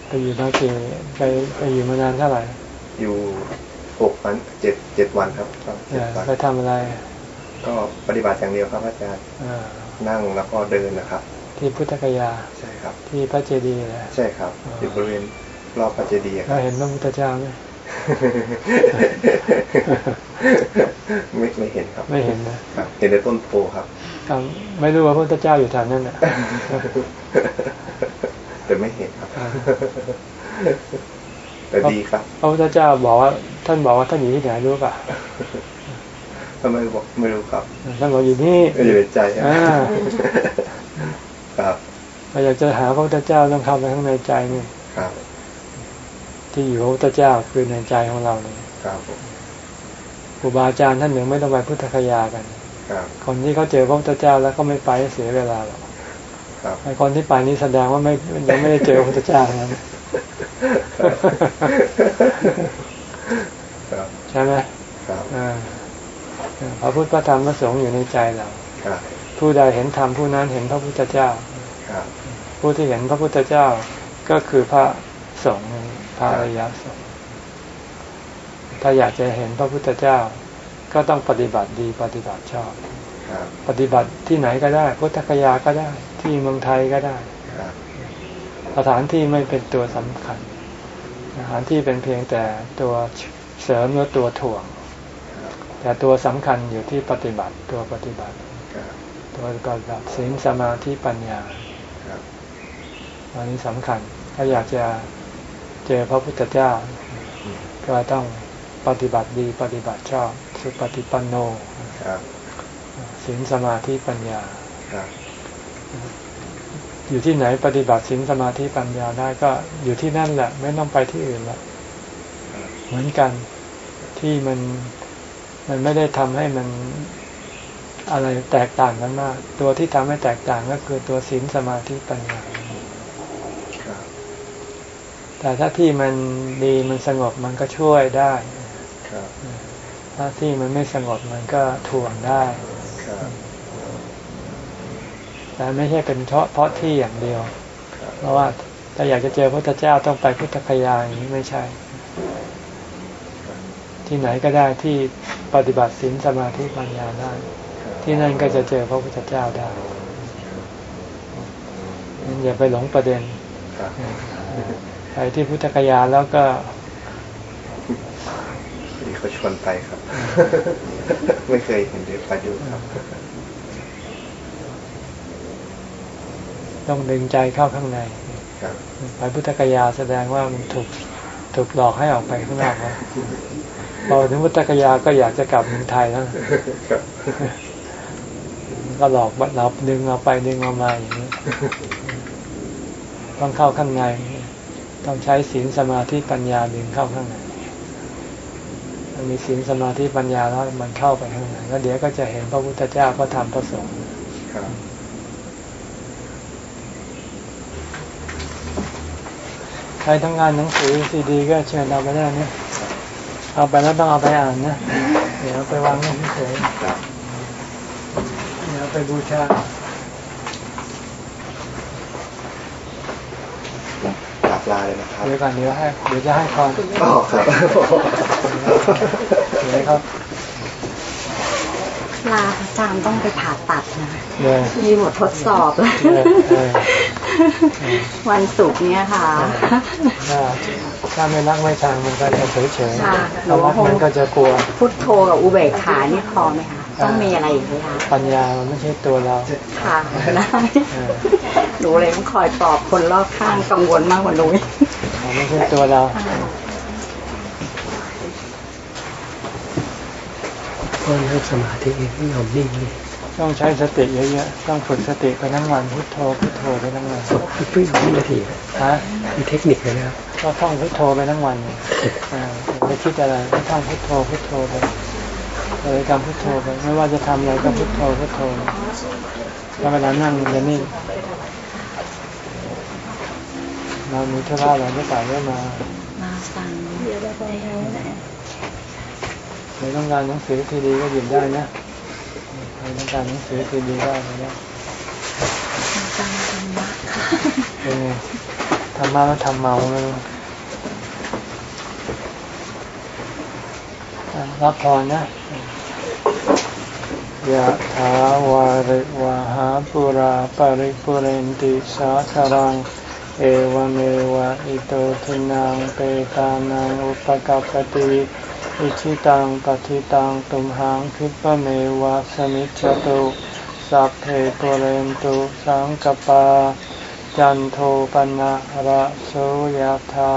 ไปอยู่มากี่ไปไปอยู่มานานเท่าไหร่ อยู่หกวันเจ็ดเจ็ดวันครับครับเอเจ็ดอวันไปทำอะไร ก็ปฏิบัติอย่างเดียวครับพระอาจารย์อ่านั่งแล้วก็เดินนะครับ ที่พุทธคยา ใช่ครับ ที่พระเจดีย์แหละใช่ครับอ๋อออยู่บริเวณรอบพระเจดีย์คเรารับเห็นพระพุทธเจ้าไหมไม่ไม่เห็นครับ ไม่เห็นนะครับเห็นแต่ต้นโพครับก็ ไม่รู้ว่าพระพุทธเจ้าอยู่แถวนั้นน่ะแต่ไม่เห็นครับแต่ดีครับพระพุทธเจ้าบอกว่า ท่านบอกว่าท่านอยู่ที่ไหนรู้ป่ะทำไมบอกไม่รู้ครับท่านบอกอยู่นี่อยู่ในใจครับอ่าครับเราอยากจะหาพระพุทธเจ้าต้องเข้าไปข้างในใจนี่ครับ ที่อยู่พระพุทธเจ้าคือในใจของเราเนี่ยครับผมครูบาอาจารย์ท่านหนึ่งไม่ต้องไปพุทธคยากัน ครับคนที่เขาเจอพระพุทธเจ้าแล้วก็ไม่ไปเสียเวลาหรอกครับไอ้คนที่ไปนี่แสดงว่าไม่ยังไม่ได้เจอพระพุทธเจ้าทั้งนั้นครับใช่ไหมครับอ่าพระพุทธพระธรรมพระสงฆ์อยู่ในใจเราครับผู้ใดเห็นธรรมผู้นั้นเห็นพระพุทธเจ้าครับผู้ที่เห็นพระพุทธเจ้าก็คือพระสงฆ์พระอริยสงฆ์ถ้าอยากจะเห็นพระพุทธเจ้า ก็ต้องปฏิบัติดีปฏิบัติชอบครับปฏิบัติที่ไหนก็ได้พุทธคยาก็ได้ ที่เมืองไทยก็ได้ครับสถานที่ไม่เป็นตัวสำคัญสถานที่เป็นเพียงแต่ตัวเสริมหรือตัวถ่วงครับแต่ตัวสำคัญอยู่ที่ปฏิบัติตัวปฏิบัติครับตัวปฏิบัติศีลสมาธิปัญญาครับอันนี้สำคัญ ถ้าอยากจะเจอพระพุทธเจ้า ก็ต้องปฏิบัติดีปฏิบัติชอบ สุปฏิปันโนครับศีลสมาธิปัญญาครับอยู่ที่ไหนปฏิบัติศีลสมาธิปัญญาได้ก็อยู่ที่นั่นแหละ ไม่ต้องไปที่อื่นละเหมือนกันที่มันมันไม่ได้ทำให้มันอะไรแตกต่างกันมาก ตัวที่ทำให้แตกต่างก็คือตัวศีลสมาธิปัญญาครับแต่ถ้าที่มันดีมันสงบมันก็ช่วยได้ครับ ถ้าที่มันไม่สงบมันก็ถ่วงได้ครับแต่ไม่ใช่เป็นเฉพาะเพราะที่อย่างเดียว เพราะว่าถ้าอยากจะเจอพระพุทธเจ้าต้องไปพุทธคยาอย่างนี้ไม่ใช่ ที่ไหนก็ได้ที่ปฏิบัติศีลสมาธิปัญญาได้ที่นั่นก็จะเจอพระพุทธเจ้าได้งั้นอย่าไปหลงประเด็นครับไปที่พุทธคยาแล้วก็ พอดีเขาชวนไปครับ ไม่เคยเห็นเด็กไปดูครับ ต้องดึงใจเข้าข้างในครับไปพุทธคยาแสดงว่ามันถูกถูกหลอกให้ออกไปข้างนอกแล้วพอถึงพุทธคยาก็อยากจะกลับเมืองไทยแล้วครับก็หลอกเราดึงเราไปดึงเรามาอย่างนี้ต้องเข้าข้างใน ต้องใช้ศีลสมาธิปัญญาดึงเข้าข้างใน มันมีศีลสมาธิปัญญาแล้วมันเข้าไปข้างในแล้วเดี๋ยวก็จะเห็นพระพุทธเจ้าพระธรรมพระสงฆ์ครับใครต้องการหนังสือซีดี ก็เชิญเอาไปได้นะเอาไปแล้วต้องเอาไปอ่านนะ เดี๋ยวเอาไปวางไว้เฉยครับๆเดี๋ยวเอาไปบูชากราบลาเลยนะครับเดี๋ยวก่อนเดี๋ยวให้เดี๋ยวจะให้พรอ๋อครับ เดี๋ยวครับลาอาจารย์ต้องไปผ่าตัดนะเดี๋ยวมีบททดสอบแล้วเออเออวันศุกร์เนี้ยค่ะถ้าถ้าไม่รักไม่ชังมันก็จะเฉยเฉยค่ะถ้ารักมันก็จะกลัว พุทโธกับอุเบกขานี่พอไหมคะ ต้องมีอะไรอีกไหมคะ ปัญญามันไม่ใช่ตัวเรา ค่ะได้เออหนูเลยต้องคอยปลอบคนรอบข้างกังวลมากกว่าหนูอีกมันไม่ใช่ตัวเรา ก็นั่งสมาธิไม่ยอมนิ่งนี่ต้องใช้สติเยอะๆ ต้องฝึกสติไปทั้งวันพุทโธพุทโธไปทั้งวันสดเพิ่งวินาทีฮะมีเทคนิคเลยนะครับก็ท่องพุทโธไปทั้งวันอ่าไม่คิดอะไรก็ท่องพุทโธพุทโธไปเลยกำพุทโธไปไม่ว่าจะทำอะไรก็พุทโธพุทโธแล้วเวลานั่งมันจะนิ่งเรามีธุระอะไรไม่ต่างก็มามาฟัง ใครต้องการหนังสือทีดีก็หยิบได้นะใครต้องการหนังสือทีดีได้เลยนะฟังธรรมะค่ะเป็นไงทำมาแล้วทำเมาเลยอะรับพรนะยะถาวาริวาหาปุราปาริปุเรนติสาคารัง เอวเมวะอิโตทินังเปตานังอุปกัปปติ อิชิตังปฏิตังตุมหังคิปะเมวะสมิจจตุสัพเพปุเรนตุสังกปา จันโทปนะระโสยธา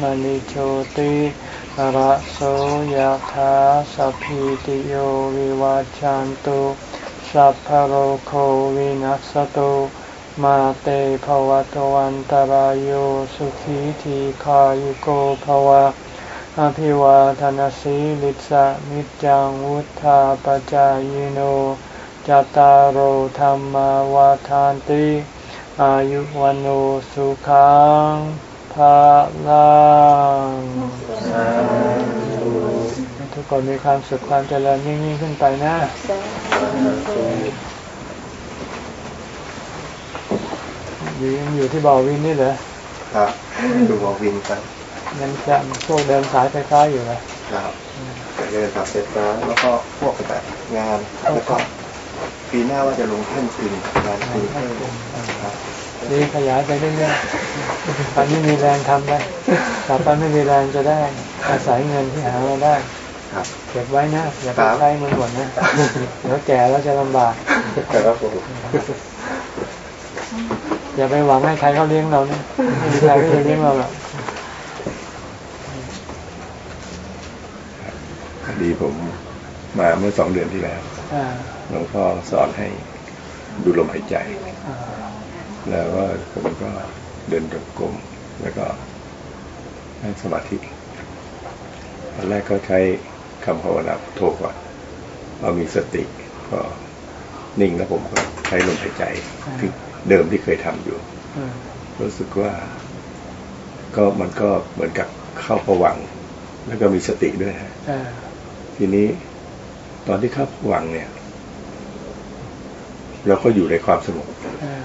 มณิโชติระโสยธาสัพพิติโยวิวัจจันตุสัพพะโรโควินัสตุมาเตภวตวันตารโยสุขีทีขายุโกภวะ อภิวาทนสีลิสะนิจังวุธาปจายโนจตารโหธรรมวาทานติ อายุวันโอสุขังภาลังทุกคนมีความสุขความเจริญยิ่งยิ่งขึ้นไปนะอยู่ยังอยู่ที่บ่อวินนี่เหรอครับดูหมอวินครับ ยังจะพวกเดินสายไฟฟ้าอยู่เหรอครับจะเดินขับเสร็จแล้วแล้วก็พวกแบบงานแล้วก็ปีหน้าว่าจะลงแท่นคืนงานคืนเพิ่มครับดีขยายไปเรื่อยๆตอนนี้มีแรงทำไปต่อไปไม่มีแรงจะได้อาศัยเงินที่หามาได้ครับเก็บไว้นะอย่าไปครับใช้มันหมดนะเดี๋ยวแก่แล้วจะลำบากครับผมอย่าไปหวังให้ใครเขาเลี้ยงเรานะไม่มีใครที่จะเลี้ยงเราหรอก พอดีผมมาเมื่อสองเดือนที่แล้วอ่าหลวงพ่อสอนให้ดูลมหายใจอ่าแล้วก็ผมก็เดินจงกรมแล้วก็นั่งสมาธิตอนแรกก็ใช้คำภาวนาพุทโทก่อนพอมีสติก็นิ่งแล้วผมก็ใช้ลมหายใจที่เดิมที่เคยทำอยู่อืมรู้สึกว่า ก็มันก็เหมือนกับเข้าผวังค์แล้วก็มีสติด้วยฮะอ่า ทีนี้ตอนที่เข้าผวังค์เนี่ย เราก็อยู่ในความสงบอ่า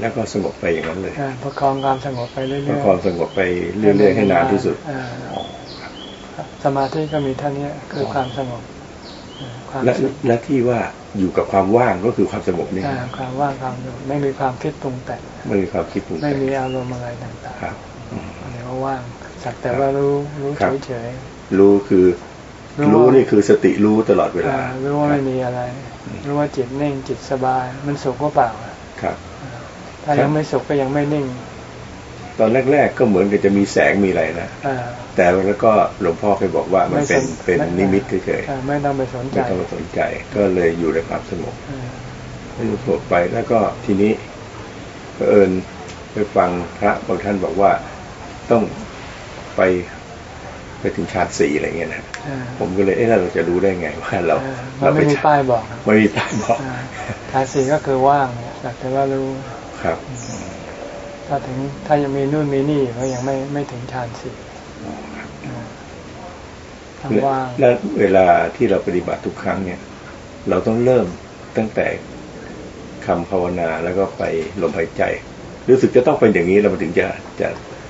แล้วก็สงบไปอย่างนั้นเลยอ่าประคองความสงบไปเรื่อยแล้วๆความสงบไปเรื่อยๆให้นานที่สุดอ่าสมาธิก็มีเท่านี้คือความสงบอ่าความและสุขและที่ว่าอยู่กับความว่างก็คือความสงบนี่อ่าความว่างความสงบไม่มีความคิดปรุงแต่งไม่มีความคิดปรุงไม่แต่งมีอารมณ์อะไรต่างครับอืมๆอันนี้ว่าว่างสักแต่ว่ารู้รู้ครับเฉยรู้คือ รู้รู้ว่านี่คือสติรู้ตลอดเวๆลาอ่ารู้ว่าไม่มีอะไร รู้ว่าจิตนิ่งจิตสบาย มันสุขก็เปล่าครับ ถ้ายังไม่สุขก็ยังไม่นิ่ง ตอนแรก ๆ ก็เหมือนกับจะมีแสงมีอะไรนะอ่าแต่แล้วก็หลวงพ่อเคยบอกว่ามันเป็นไม่สนเป็นไม่นิมิตเฉยอ่าไม่ต้องไปสนๆใจไม่ต้องมาสนใจ ก็เลยอยู่ในความสงบอ่าไม่รู้สงบไปแล้วก็ทีนี้เผอิญไปฟังพระบางท่านบอกว่าต้องไปไปถึงฌานสี่อะไรเงี้ยนะอ่า ผมก็เลยเอ๊ะแล้วเราจะรู้ได้ไงว่าเราอ่ามัเรานไปไม่มีป้ายบอกไม่มีป้ายบอกอ่าฐานสี่ก็คือว่างเนี่ยสักแต่ว่ารู้ครับถ้าถึงถ้ายังมีนู่นมีนี่ก็ยังไม่ไม่ถึงฌานสี่อ่าทำว่างและเวลาที่เราปฏิบัติทุกครั้งเนี่ย เราต้องเริ่มตั้งแต่คำภาวนาแล้วก็ไปลมหายใจ รู้สึกจะต้องเป็นอย่างนี้แล้วมันถึงจะจะ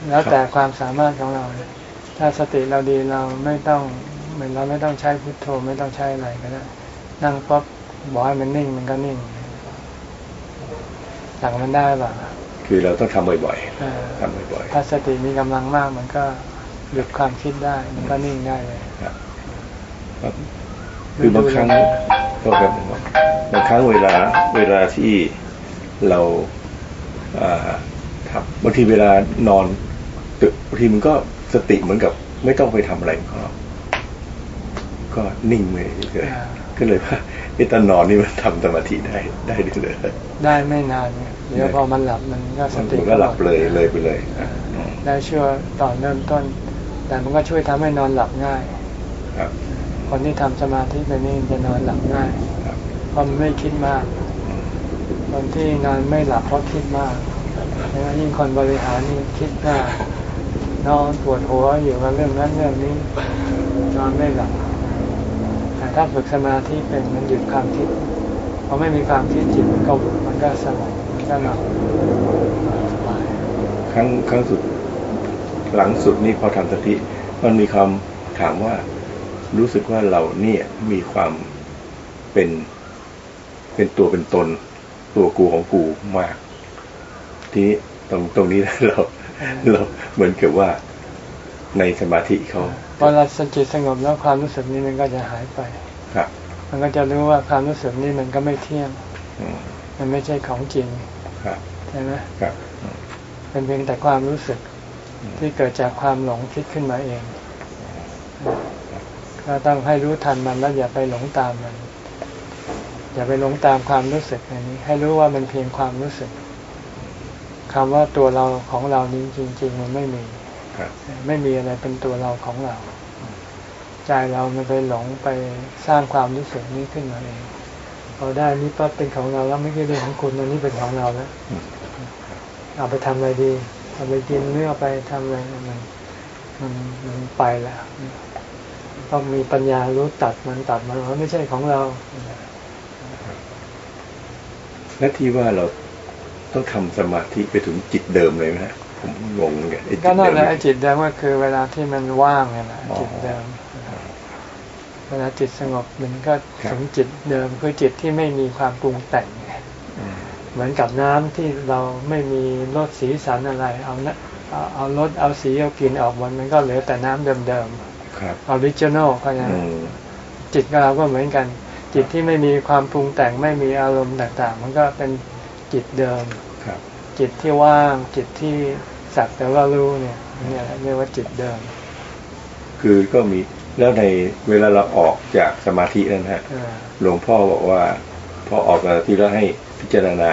แล้วแต่ความสามารถของเราเนี่ยถ้าสติเราดีเราไม่ต้อง เหมือนเราไม่ต้องใช้พุทโธไม่ต้องใช้อะไรก็ได้นั่งปั๊บบอกให้มันนิ่งมันก็นิ่งสั่งมันได้ป่ะคือเราต้องทำบ่อยเอ่อๆทำบ่อยถ้าสติมีกำลังมากมันก็หยุดความคิดได้ มันก็นิ่งได้เลยๆครับครับคือบางครั้งก็แบบบางครั้งเวลาเวลาที่เราอ่าครับบางทีเวลานอนตึกบางทีมันก็สติเหมือนกับ ไม่ต้องไปทำอะไรก็ ก็นิ่งเลยเฉยอ่าๆก็เลยว่าไอ้ตอนนอนนี่มันทำสมาธิได้ได้ด้วยเลยได้ไม่นานเนี่ยเดี๋ยวพอมันหลับมันก็สมันติก็หลับเลยเลยไปเลยครับได้ช่วยตอนเริ่มต้น แต่มันก็ช่วยทำให้นอนหลับง่าย ครับ คนที่ทำสมาธิไปนี่จะนอนหลับง่ายครับเพราะมันไม่คิดมาก คนที่นอนไม่หลับเพราะคิดมากแล้วยิ่งคนบริหารนี่คิดมากนอนปวดหัวอยู่กับเรื่องนั้นเรื่องนี้นอนไม่หลับแต่ ถ้าฝึกสมาธิเป็นมันหยุดความคิดพอไม่มีความคิดจิตมันก็มันก็สงบมันก็หลับสบายครั้งครั้งสุดหลังสุดนี่พอทำสติมันมีความถามว่ารู้สึกว่าเราเนี่ยมีความเป็นเป็นตัวเป็นตน ตัวกูของกูมาก ทีนี้ตรงตรงนี้เราเราเหมือนกับว่าในสมาธิเขาพอเราสจิตสงบแล้วความรู้สึกนี้มันก็จะหายไปครับ มันก็จะรู้ว่าความรู้สึกนี้มันก็ไม่เที่ยงอืมมันไม่ใช่ของจริงครับใช่ไหมครับเป็นเพียงแต่ความรู้สึกที่เกิดจากความหลงคิดขึ้นมาเองก็ต้องให้รู้ทันมันแล้วอย่าไปหลงตามมัน อย่าไปหลงตามความรู้สึกอันนี้ ให้รู้ว่ามันเพียงความรู้สึกคำว่าตัวเราของเรานี้จริง ๆ มันไม่มีครับไม่มีอะไรเป็นตัวเราของเรา ใจเรามันไปหลงไปสร้างความรู้สึกนี้ขึ้นมาเองพอได้นี่ปั๊บเป็นของเราแล้วไม่ใช่เรื่องของคุณอันนี้เป็นของเราแล้วอืมเอาไปทำอะไรดีเอาไปกินหรือเอาไปทำอะไรมันมันมันไปแล้วต้องมีปัญญารู้ตัดมันตัดมันว่าไม่ใช่ของเราและที่ว่าเราต้องทำสมาธิไปถึงจิตเดิมเลยไหมฮะผมงงเหมือนกันไอ้จิก็ตนั่เดินมแหละเนี่ไอ้ยจิตเดิมก็คือเวลาที่มันว่างนี่แหละอ๋อจิตเดิม เวลาจิตสงบมันก็ถึงจิตเดิมคือจิตที่ไม่มีความปรุงแต่งไงอืมเหมือนกับน้ำที่เราไม่มีรสสีสันอะไรเอานะเอาเอารสเอาสีเอากลิ่นออกหมดมันก็เหลือแต่น้ำเดิมครับๆ original เขาอย่างอืมจิตกับเราก็เหมือนกัน จิตที่ไม่มีความปรุงแต่งไม่มีอารมณ์ต่าง ๆ มันก็เป็นจิตเดิมครับ จิตที่ว่างจิตที่สักแต่ว่ารู้เนี่ยเนี่ยเรียกว่าจิตเดิม คือก็มี แล้วในเวลาเราออกจากสมาธินั่นฮะเออหลวงพ่อบอกว่า พอออกจากสมาธิแล้วให้พิจารณา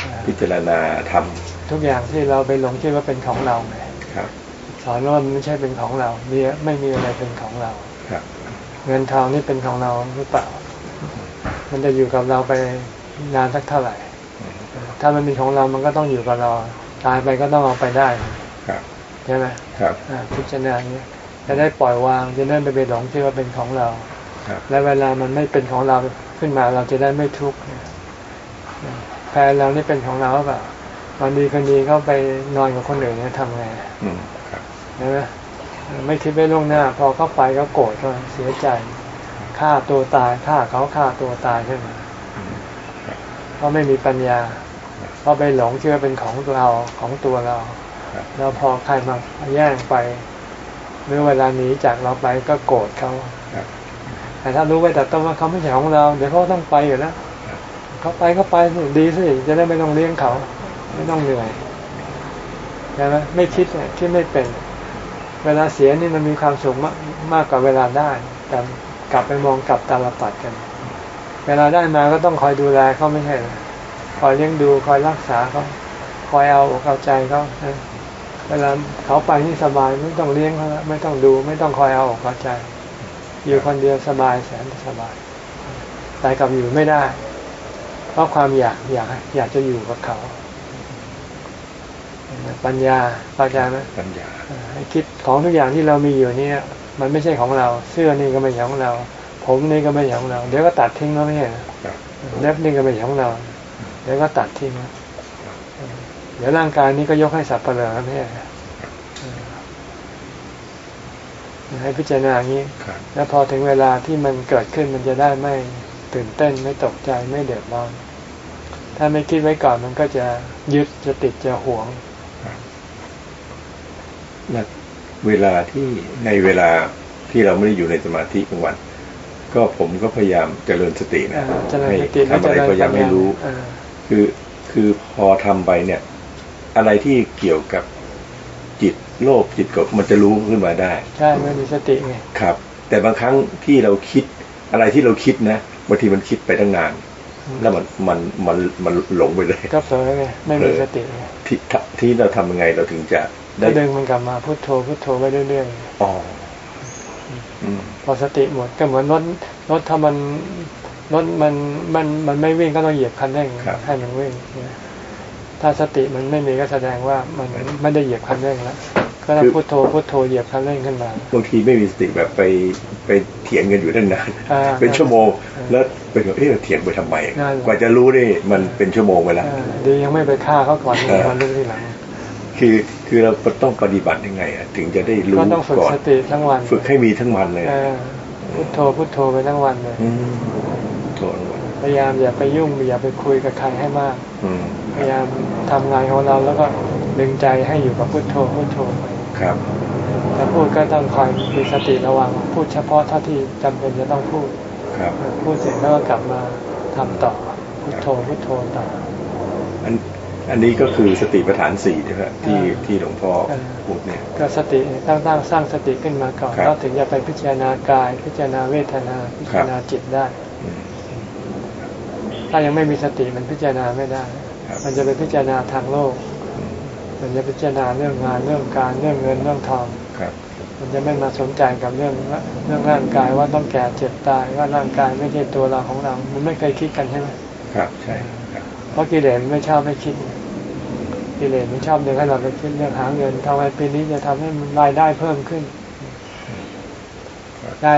เออพิจารณาททุกอย่างที่เราไปหลงคิดว่าเป็นของเราไงำครับ สอนว่ามันไม่ใช่เป็นของเรามีไม่มีอะไรเป็นของเราครับ เงินทองนี่เป็นของเราหรือเปล่า มันจะอยู่กับเราไปนานสักเท่าไหร่ ถ้ามันเป็นของเรามันก็ต้องอยู่กับเรา ตายไปก็ต้องเอาไปได้ครับใช่ไหมครับอ่าพิจารณาอย่างนี้ จะได้ปล่อยวางจะได้ไม่ไปหลงที่ว่าเป็นของเราครับและเวลามันไม่เป็นของเราขึ้นมาเราจะได้ไม่ทุกข์แฟนเรานี่เป็นของเราหรือเปล่าวันดีคนดีเขาไปนอนกับคนอื่นเนี่ยทำไงอืมครับใช่ไหมไม่คิดไว้ล่วงหน้า พอเข้าไปก็โกรธก็เสียใจฆ่าตัวตายฆ่าเขาฆ่าตัวตายขึ้นมาเพราะไม่มีปัญญาเพราะไปหลงเชื่อเป็นของเราของตัวเราครับแล้วพอใครมาแย่งไป หรือเวลาหนีจากเราไปก็โกรธเขาครับแต่ถ้ารู้ไว้แต่ต้นว่าเขาไม่ใช่ของเรา เดี๋ยวเขาต้องไปอยู่แล้วเขาไปเขาไปสิดีสิจะได้ไม่ต้องเลี้ยงเขา ไม่ต้องเหนื่อยใช่ไหมไม่คิดเนี่ยคิดไม่เป็น เวลาเสียนี่มันมีความสุขมากมากกว่าเวลาได้ แต่กลับไปมองกลับตาลปัดกัน เวลาได้มาก็ต้องคอยดูแลเขาไม่ใช่เหรอคอยเลี้ยงดูคอยรักษาเขาคอยเอาอกเอาใจเขานะ เวลาเขาไปนี่สบายไม่ต้องเลี้ยงเขาแล้วไม่ต้องดู ไม่ต้องคอยเอาอกเอาใจ อยู่คนเดียวสบายแสนสบาย แต่กลับอยู่ไม่ได้ เพราะความอยากอยากอยากจะอยู่กับเขา ปัญญาเข้าใจไหมปัญญาให้คิดของทุกอย่างที่เรามีอยู่เนี่ยมันไม่ใช่ของเรา เสื้อนี่ก็ไม่ใช่ของเรา ผมนี่ก็ไม่ใช่ของเรา เดี๋ยวก็ตัดทิ้งแล้วไม่ใช่เหรอครับเล็บนี่ก็ไม่ใช่ของเรา เดี๋ยวก็ตัดทิ้งแล้ว เดี๋ยวร่างกายนี้ก็ยกให้สับเปลือแล้วไม่ใช่เหรอให้พิจารณาอย่างนี้ครับแล้วพอถึงเวลาที่มันเกิดขึ้นมันจะได้ไม่ตื่นเต้นไม่ตกใจไม่เดือดร้อนถ้าถ้าไม่คิดไว้ก่อนมันก็จะยึดจะติดจะหวงและเวลาที่ในเวลาที่เราไม่ได้อยู่ในสมาธิกลางวัน ก็ผมก็พยายามเจริญสตินะอ่าเจริญให้สติแล้วทำอะไรเจริญก็ยังไม่รู้ปัญญาอ่าคือคือพอทำไปเนี่ย อะไรที่เกี่ยวกับจิตโลภจิตกบมันจะรู้ขึ้นมาได้ ใช่ไม่มีสติไงครับ แต่บางครั้งที่เราคิดอะไรที่เราคิดนะบางทีมันคิดไปตั้งนาน แล้วมันมันมันมันหลงไปเลยก็เผลอไงไม่มีสติไงที่ที่เราทำยังไงเราถึงจะได้ก็ดึงมันกลับมาพุทโธพุทโธไปเรื่อยอ๋ออืมๆพอสติหมดก็เหมือนรถรถถ้ามันรถมันมันมันไม่วิ่งก็ต้องเหยียบคันเร่งครับให้มันวิ่งนะ ถ้าสติมันไม่มีก็แสดงว่ามันไม่ได้เหยียบคันเร่งแล้วก็ต้องพุทโธพุทโธเหยียบคันเร่งขึ้นมาบางทีไม่มีสติแบบไปไปเถียงกันอยู่ตั้งนานอ่าเป็นชั่วโมงอ่าแล้วเป็นเอ๊ะเราเถียงไปทำไมนั่นแหละกว่าจะรู้นี่มันเป็นชั่วโมงไปแล้วอ่าดียังไม่ไปฆ่าเขาก่อนเออมารู้ทีหลังคือคือเราต้องปฏิบัติยังไงอะถึงจะได้รู้ก็ต้องฝึกก่อนสติทั้งวัน ฝึกให้มีทั้งวันเลยเออพุทโธพุทโธไปทั้งวันเลยอืมโทษนะพยายามอย่าไปยุ่งอย่าไปคุยกับใครให้มาก อืม พยายามทำงานของเราแล้วก็ดึงใจให้อยู่กับพุทโธพุทโธไปครับถ้าพูดก็ต้องคอยมีสติระวังพูดเฉพาะเท่าที่จำเป็นจะต้องพูดครับพูดเสร็จแล้วก็กลับมาทำต่อพุทโธพุทโธต่ออันอันนี้ก็คือสติปัฏฐานสี่ใช่ไหมที่อ่าที่หลวงพ่ออ่าพูดเนี่ย ก็สติตั้งตั้งสร้างสติขึ้นมาก่อนครับแล้วถึงจะไปพิจารณากาย พิจารณาเวทนา พิจารณาจิตได้อืมถ้ายังไม่มีสติมันพิจารณาไม่ได้ครับ มันจะไปพิจารณาทางโลกอืมมันจะพิจารณาเรื่องงานเรื่องการเรื่องเงินเรื่องทองครับมันจะไม่มาสนใจกับเรื่องเรื่องร่างกายว่าต้องแก่เจ็บตายว่าร่างกายไม่ใช่ตัวเราของเรา มันไม่เคยคิดกันใช่ไหมครับใช่ครับเพราะกิเลสไม่ชอบไม่คิด กิเลสไม่ชอบเดินให้เราไปคิดเรื่องหาเงินทำไมปีนี้จะทำให้มันรายได้เพิ่มขึ้นได้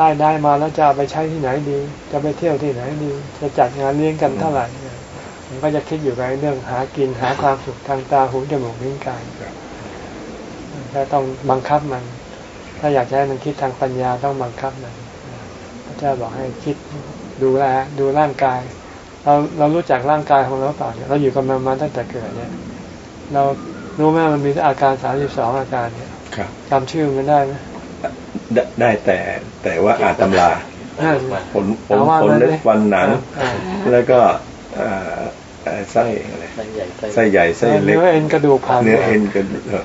รายได้มาแล้วจะเอาไปใช้ที่ไหนดี จะไปเที่ยวที่ไหนดี จะจัดงานเลี้ยงกันเท่าไหร่ มันก็จะคิดอยู่กับเรื่องหากินหาความสุขทางตาหูจมูกลิ้นกายครับก็ต้องบังคับมัน ถ้าอยากจะให้มันคิดทางปัญญาต้องบังคับมันพระเจ้าบอกให้คิดดูแลดูร่างกาย เราเรารู้จักร่างกายของเราเปล่าเนี่ยเราอยู่กับมันมาตั้งแต่เกิดเนี่ย เรารู้ไหมมันมีอาการสามสิบสองอาการเนี่ยครับจำชื่อมันได้ไหมได้ได้แต่แต่ว่าอ่านตำรานั่นผลผมเอาว่าผลมาเล็เลบยฟันหนังอ่าแล้วก็เอ่อเอ่อ ไส้อะไรไส้ใหญ่ไส้ไส้ใหญ่ไส้เล็กเนื้อเอ็นกระดูกผ่านเนื้อเอ็นกระดูกเอ่อ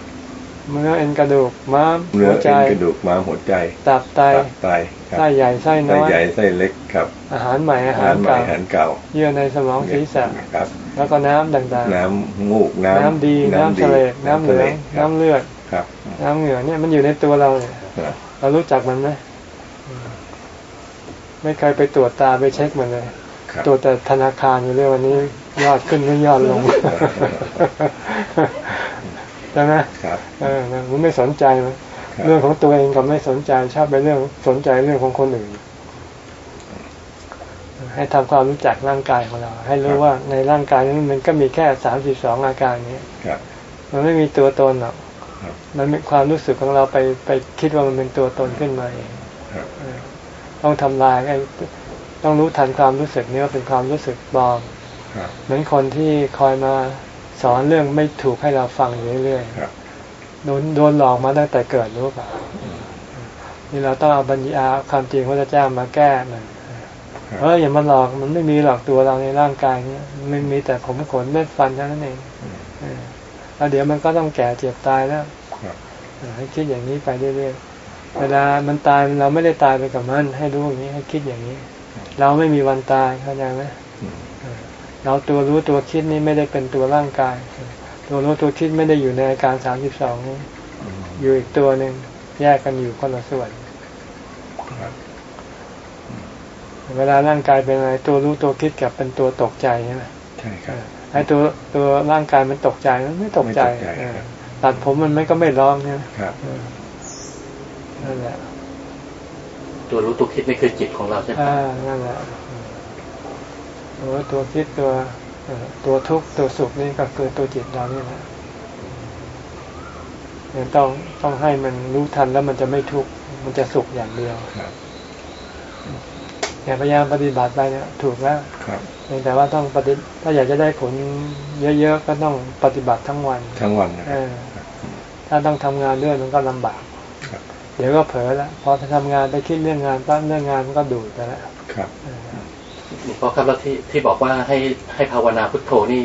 เนื้อเอ็นกระดูกม้ามเนื้อหัวใจเอ็นกระดูกม้ามหัวใจตับไตตับไตครับไส้ใหญ่ไส้ไส้น้อยใหญ่ไส้เล็กครับ อาหารใหม่อาอาหาหารรใหม่เก่าอาหารเก่า เยื่อในสมองศีรษะครับ แล้วก็น้ำต่างๆ น้ำมูกน้ำน้ำดีน้ำทะเลกน้ำเหลืองครับน้ำเลือดครับ น้ำเหงื่อเนี่ยมันอยู่ในตัวเราเนี่ยครับเรารู้จักมันไหมไม่เคยไปตรวจตาไปเช็คมันเลยครับ ตรวจแต่ธนาคารอยู่เรื่อยวันนี้ยอดขึ้นไม่ยอดลงใช่ไหมครับเออนะมันไม่สนใจมันครับเรื่องของตัวเองก็ไม่สนใจชอบไปเรื่องสนใจเรื่องของคนอื่น ให้ทำความรู้จักร่างกายของเรา ให้รู้ว่าในร่างกายนั้นมันก็มีแค่สามสิบสองอาการนี้ครับมันไม่มีตัวตนหรอกครับมันเป็นความรู้สึกของเราไปไปคิดว่ามันเป็นตัวตนขึ้นมาเองครับเออต้องทำลายไอ้ ต้องรู้ทันความรู้สึกนี้ว่าเป็นความรู้สึกปลอมครับเหมือนคนที่คอยมาสอนเรื่องไม่ถูกให้เราฟังอยู่เรื่อยครับๆโดนโดนหลอกมาตั้งแต่เกิดรู้เปล่านี่เราต้องเอาบัญญาความจริงพระเจ้ามาแก้มันครับเอออย่ามาหลอกมันไม่มีหลอกตัวเราในร่างกายเนี้ยมันมีแต่ผมขนเม็ดฟันเท่านั้นเองเออแล้วเดี๋ยวมันก็ต้องแก่เจ็บตายแล้วครับเออให้คิดอย่างนี้ไปเรื่อยๆเวลามันตายเราไม่ได้ตายไปกับมัน ให้รู้อย่างนี้ให้คิดอย่างนี้ เราไม่มีวันตายเข้าใจไหมอืมเออเราตัวรู้ตัวคิดนี่ไม่ได้เป็นตัวร่างกาย ตัวรู้ตัวคิดไม่ได้อยู่ในอาการสามสิบสองนี้อืมอยู่อีกตัวหนึ่งแยกกันอยู่คนละส่วนครับเวลาร่างกายเป็นอะไรตัวรู้ตัวคิดกับเป็นตัวตกใจใช่ไหมใช่ครับไอ้ตัวตัวร่างกายมันตกใจมันไม่ตกใจไม่ตกใจเออครับตัดผมมันไม่ก็ไม่ร้องใช่ไหมครับเออนั่นแหละ ตัวรู้ตัวคิดนี่คือจิตของเราใช่ไหมอ่านั่นแหละตัวตัวคิดตัวเอ่อตัวทุกข์ตัวสุขนี่ก็คือตัวจิตเรานี่แหละเนี่ยต้องต้องให้มันรู้ทันแล้วมันจะไม่ทุกข์มันจะสุขอย่างเดียวครับอย่าพยายามปฏิบัติไปเนี่ยถูกแล้วครับเพียงแต่ว่าต้องปฏิถ้าอยากจะได้ผลเยอะๆก็ต้องปฏิบัติทั้งวันทั้งวันนะเออถ้าต้องทำงานด้วยมันก็ลำบากครับ เดี๋ยวก็เผลอแล้วพอทำงานไปคิดเรื่องงานปั๊บเรื่องงานมันก็ดูดไปแล้วครับเออหลวงพ่อครับแล้วที่ที่บอกว่าให้ให้ภาวนาพุทโธนี่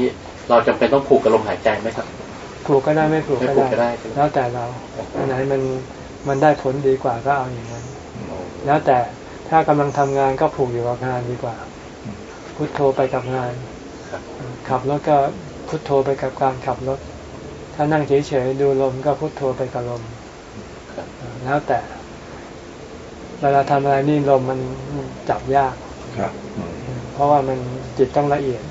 เราจำเป็นต้องผูกกับลมหายใจไหมครับผูกก็ได้ไม่ผูกไม่ก็ผูกก็ได้ได้ใช่ไหมแล้วแต่เราอันไหนมันมันได้ผลดีกว่าก็เอาอย่างนั้น แล้วแต่ถ้ากำลังทำงานก็ผูกอยู่กับงานดีกว่า พุทโธไปกับงานครับขับรถก็พุทโธไปกับการขับรถ ถ้านั่งเฉยๆดูลมก็พุทโธไปกับลมครับ แล้วแต่ เวลาทำอะไรนี่ลมมันจับยากครับอืมเพราะว่ามันจิตต้องละเอียด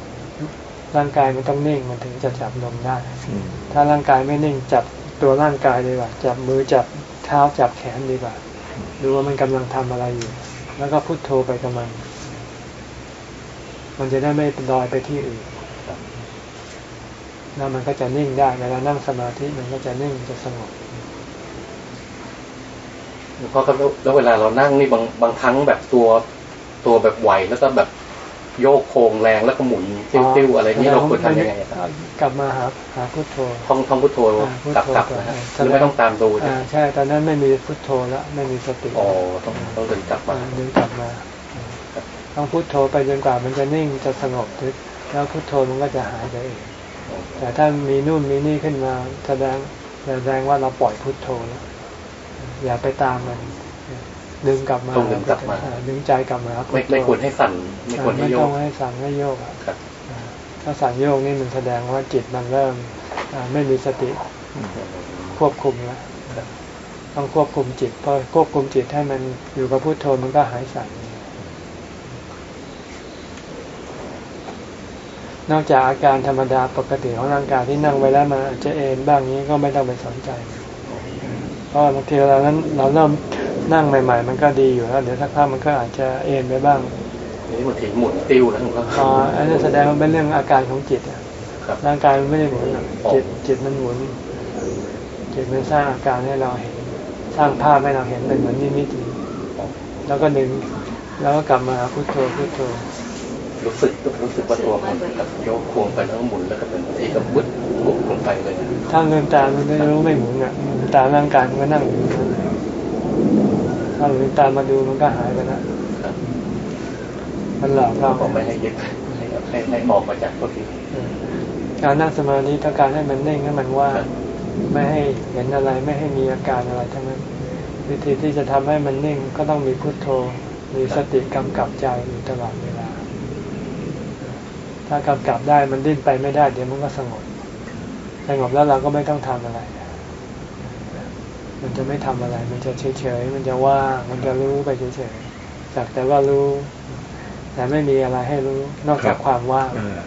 ร่างกายมันต้องนิ่งมันถึงจะจับลมได้อืมถ้าร่างกายไม่นิ่งจับตัวร่างกายดีกว่า จับมือจับเท้าจับแขนดีกว่าดูว่ามันกำลังทำอะไรอยู่ แล้วก็พุโทโธไปกับมัน มันจะได้ไม่ลอยไปที่อื่นแล้วมันก็จะนิ่งได้เวลานั่งสมาธิมันก็จะนิ่งจะสงบ หลวงพ่อครับแล้วแล้วเวลาเรานั่งนี่บางบางครั้งแบบตัวตัวแบบไหวแล้วก็แบบโยกโครงแรงแล้วก็หมุนติ้วๆอะไรนี่เราควรทำยังไงครับกลับมาหาหาพุโทโธท่องท่องพุทโธอ่าพุทกลับโธกลับก่อนนะฮะอ่าหรือไม่ต้องตามดูใช่ไหมอ่าใช่ตอนนั้นไม่มีพุโทโธแล้วไม่มีสติอ๋อต้องต้องเดินกลับมาดึงกลับมาต้องพุโทโธไปจนกว่ามันจะนิ่งจะสงบทึกแล้วพุโทโธมันก็จะหายไปเองแต่ถ้ามีนู่นมีนี่ขึ้นมาแสดงแสดงว่าเราปล่อยพุโทโธแล้ว อย่าไปตามมันดึงกลับมาต้องดึงกลับมาอ่ดึงใจกลับมาพุทโธไม่ไม่ควรให้สั่นไม่ควรให้ไม่โยต้กองให้สั่งให้โยกอะครับอ่าถ้าสั่งโยกนี่มันแสดงว่าจิตมันเริ่มอ่าไม่มีสติควบคุมแล้วต้องควบคุมจิตพอควบคุมจิตให้มันอยู่กับพุโทโธมันก็หายสั่นนอกจากอาการธรรมดาปกติของร่างกายที่นั่งไว้แล้วมันอาจจะเอนบ้างนี้ก็ไม่ต้องไปสนใจ เพราะว่าบางทีเรานั้นเราเริ่มนั่งใหม่ ๆ มันก็ดีอยู่แล้วเดี๋ยวสักพักมันก็อาจจะเอนไปบ้างนี่บางทีหมุนติ้วนะหลวงพ่ออ๋ออันนี้แสดงว่าเป็นเรื่องอาการของจิตอะครับร่างกายมันไม่ได้หมุนอะอ๋อจิตจิตมันหมุนจิตมันสร้างอาการให้เราเห็น สร้างภาพให้เราเห็นเป็นเหมือนนิมิตอยู่แล้วก็ดึงแล้วก็กลับมาหาพุทโธพุทโธรู้สึกรู้สึกว่าตัวมันแบบโยกควงไปแล้วก็หมุนแล้วก็เป็นบางทีก็วุดวุบลง ไปเลยนะถ้าลืมตามันไม่รู้ไม่หมุนอะลืมตาร่างกายมันก็นั่งอยู่นั่นแหละถ้าลืมตามาดูมันก็หายไปแล้วครับมันหลอกเราก็ไม่ให้ยึดให้ให้ให้ออกมาจากตัวที่การนั่งสมาธิต้องการให้มันนิ่งให้มันว่างไม่ให้เห็นอะไรไม่ให้มีอาการอะไรทั้งนั้น วิธีที่จะทำให้มันนิ่งก็ต้องมีพุทโธ มีสติกำกับใจอยู่ตลอดเวลา ถ้ากำกับได้มันดิ้นไปไม่ได้ เดี๋ยวมันก็สงบ สงบแล้วเราก็ไม่ต้องทำอะไร มันจะไม่ทำอะไร มันจะเฉยๆ มันจะว่าง มันจะรู้ไปเฉยๆสักแต่ว่ารู้ แต่ไม่มีอะไรให้รู้ นอกจากความว่างอ่า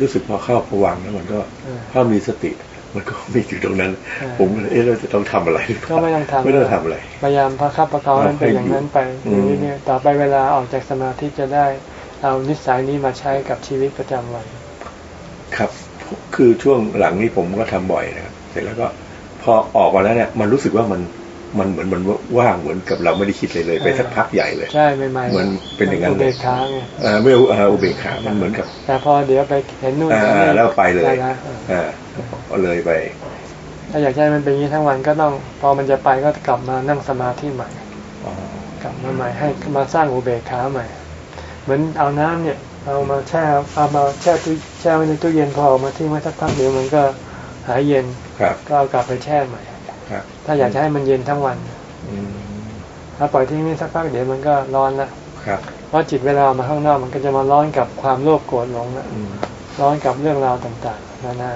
รู้สึกพอเข้าผวังค์แล้วมันก็เออถ้ามีสติ มันก็มีอยู่ตรงนั้นเออผมก็เลยเอ๊ะเราจะต้องทำอะไรหรือเปล่าก็ไม่ต้องทำไม่ต้องทำอะไร พยายามประคับประคองมันเป็นอย่างนั้นไปอืมเรื่อยๆต่อไปเวลาออกจากสมาธิจะได้ เอานิสัยนี้มาใช้กับชีวิตประจำวัน ครับ คือช่วงหลังนี้ผมก็ทำบ่อยนะครับเสร็จแล้วก็พอออกมาแล้วเนี่ยมันรู้สึกว่ามันมันเหมือนมันว่างเหมือนกับเราไม่ได้คิดเลยเลยไปสักพักใหญ่เลยใช่ใหม่ๆเหมือนเป็นอย่างนั้นอุเลเบยกขาไงอ่าไม่เอาอ่าอุเบกขามันเหมือนกับ แต่พอเดี๋ยวไปเห็นนู่นอ่าเห็นนี่แล้วไปเลยด้นะอ่าก็เลยไป ถ้าอยากให้มันเป็นอย่างนี้ทั้งวันก็ต้อง พอมันจะไปก็กลับมานั่งสมาธิใหม่อ๋อกลับมาใหม่ให้มาสร้างอุเบกขาใหม่ เหมือนเอาน้ำเนี่ย เอามาแช่เอามาแช่ตู้แช่ไว้ในตู้เย็นพอเอามาทิ้งไว้สักพักเดี๋ยวมันก็หายเย็นครับก็เอากลับไปแช่ใหม่ครับถ้าอยากจะให้มันเย็นทั้งวันอืมถ้าปล่อยทิ้งนี่สักพักเดี๋ยวมันก็ร้อนละครับเพราะจิตเวลาออกมาข้างนอกมันก็จะมาร้อนกับความโลภโกรธหลงละอืมร้อนกับเรื่องราวต่างๆนานา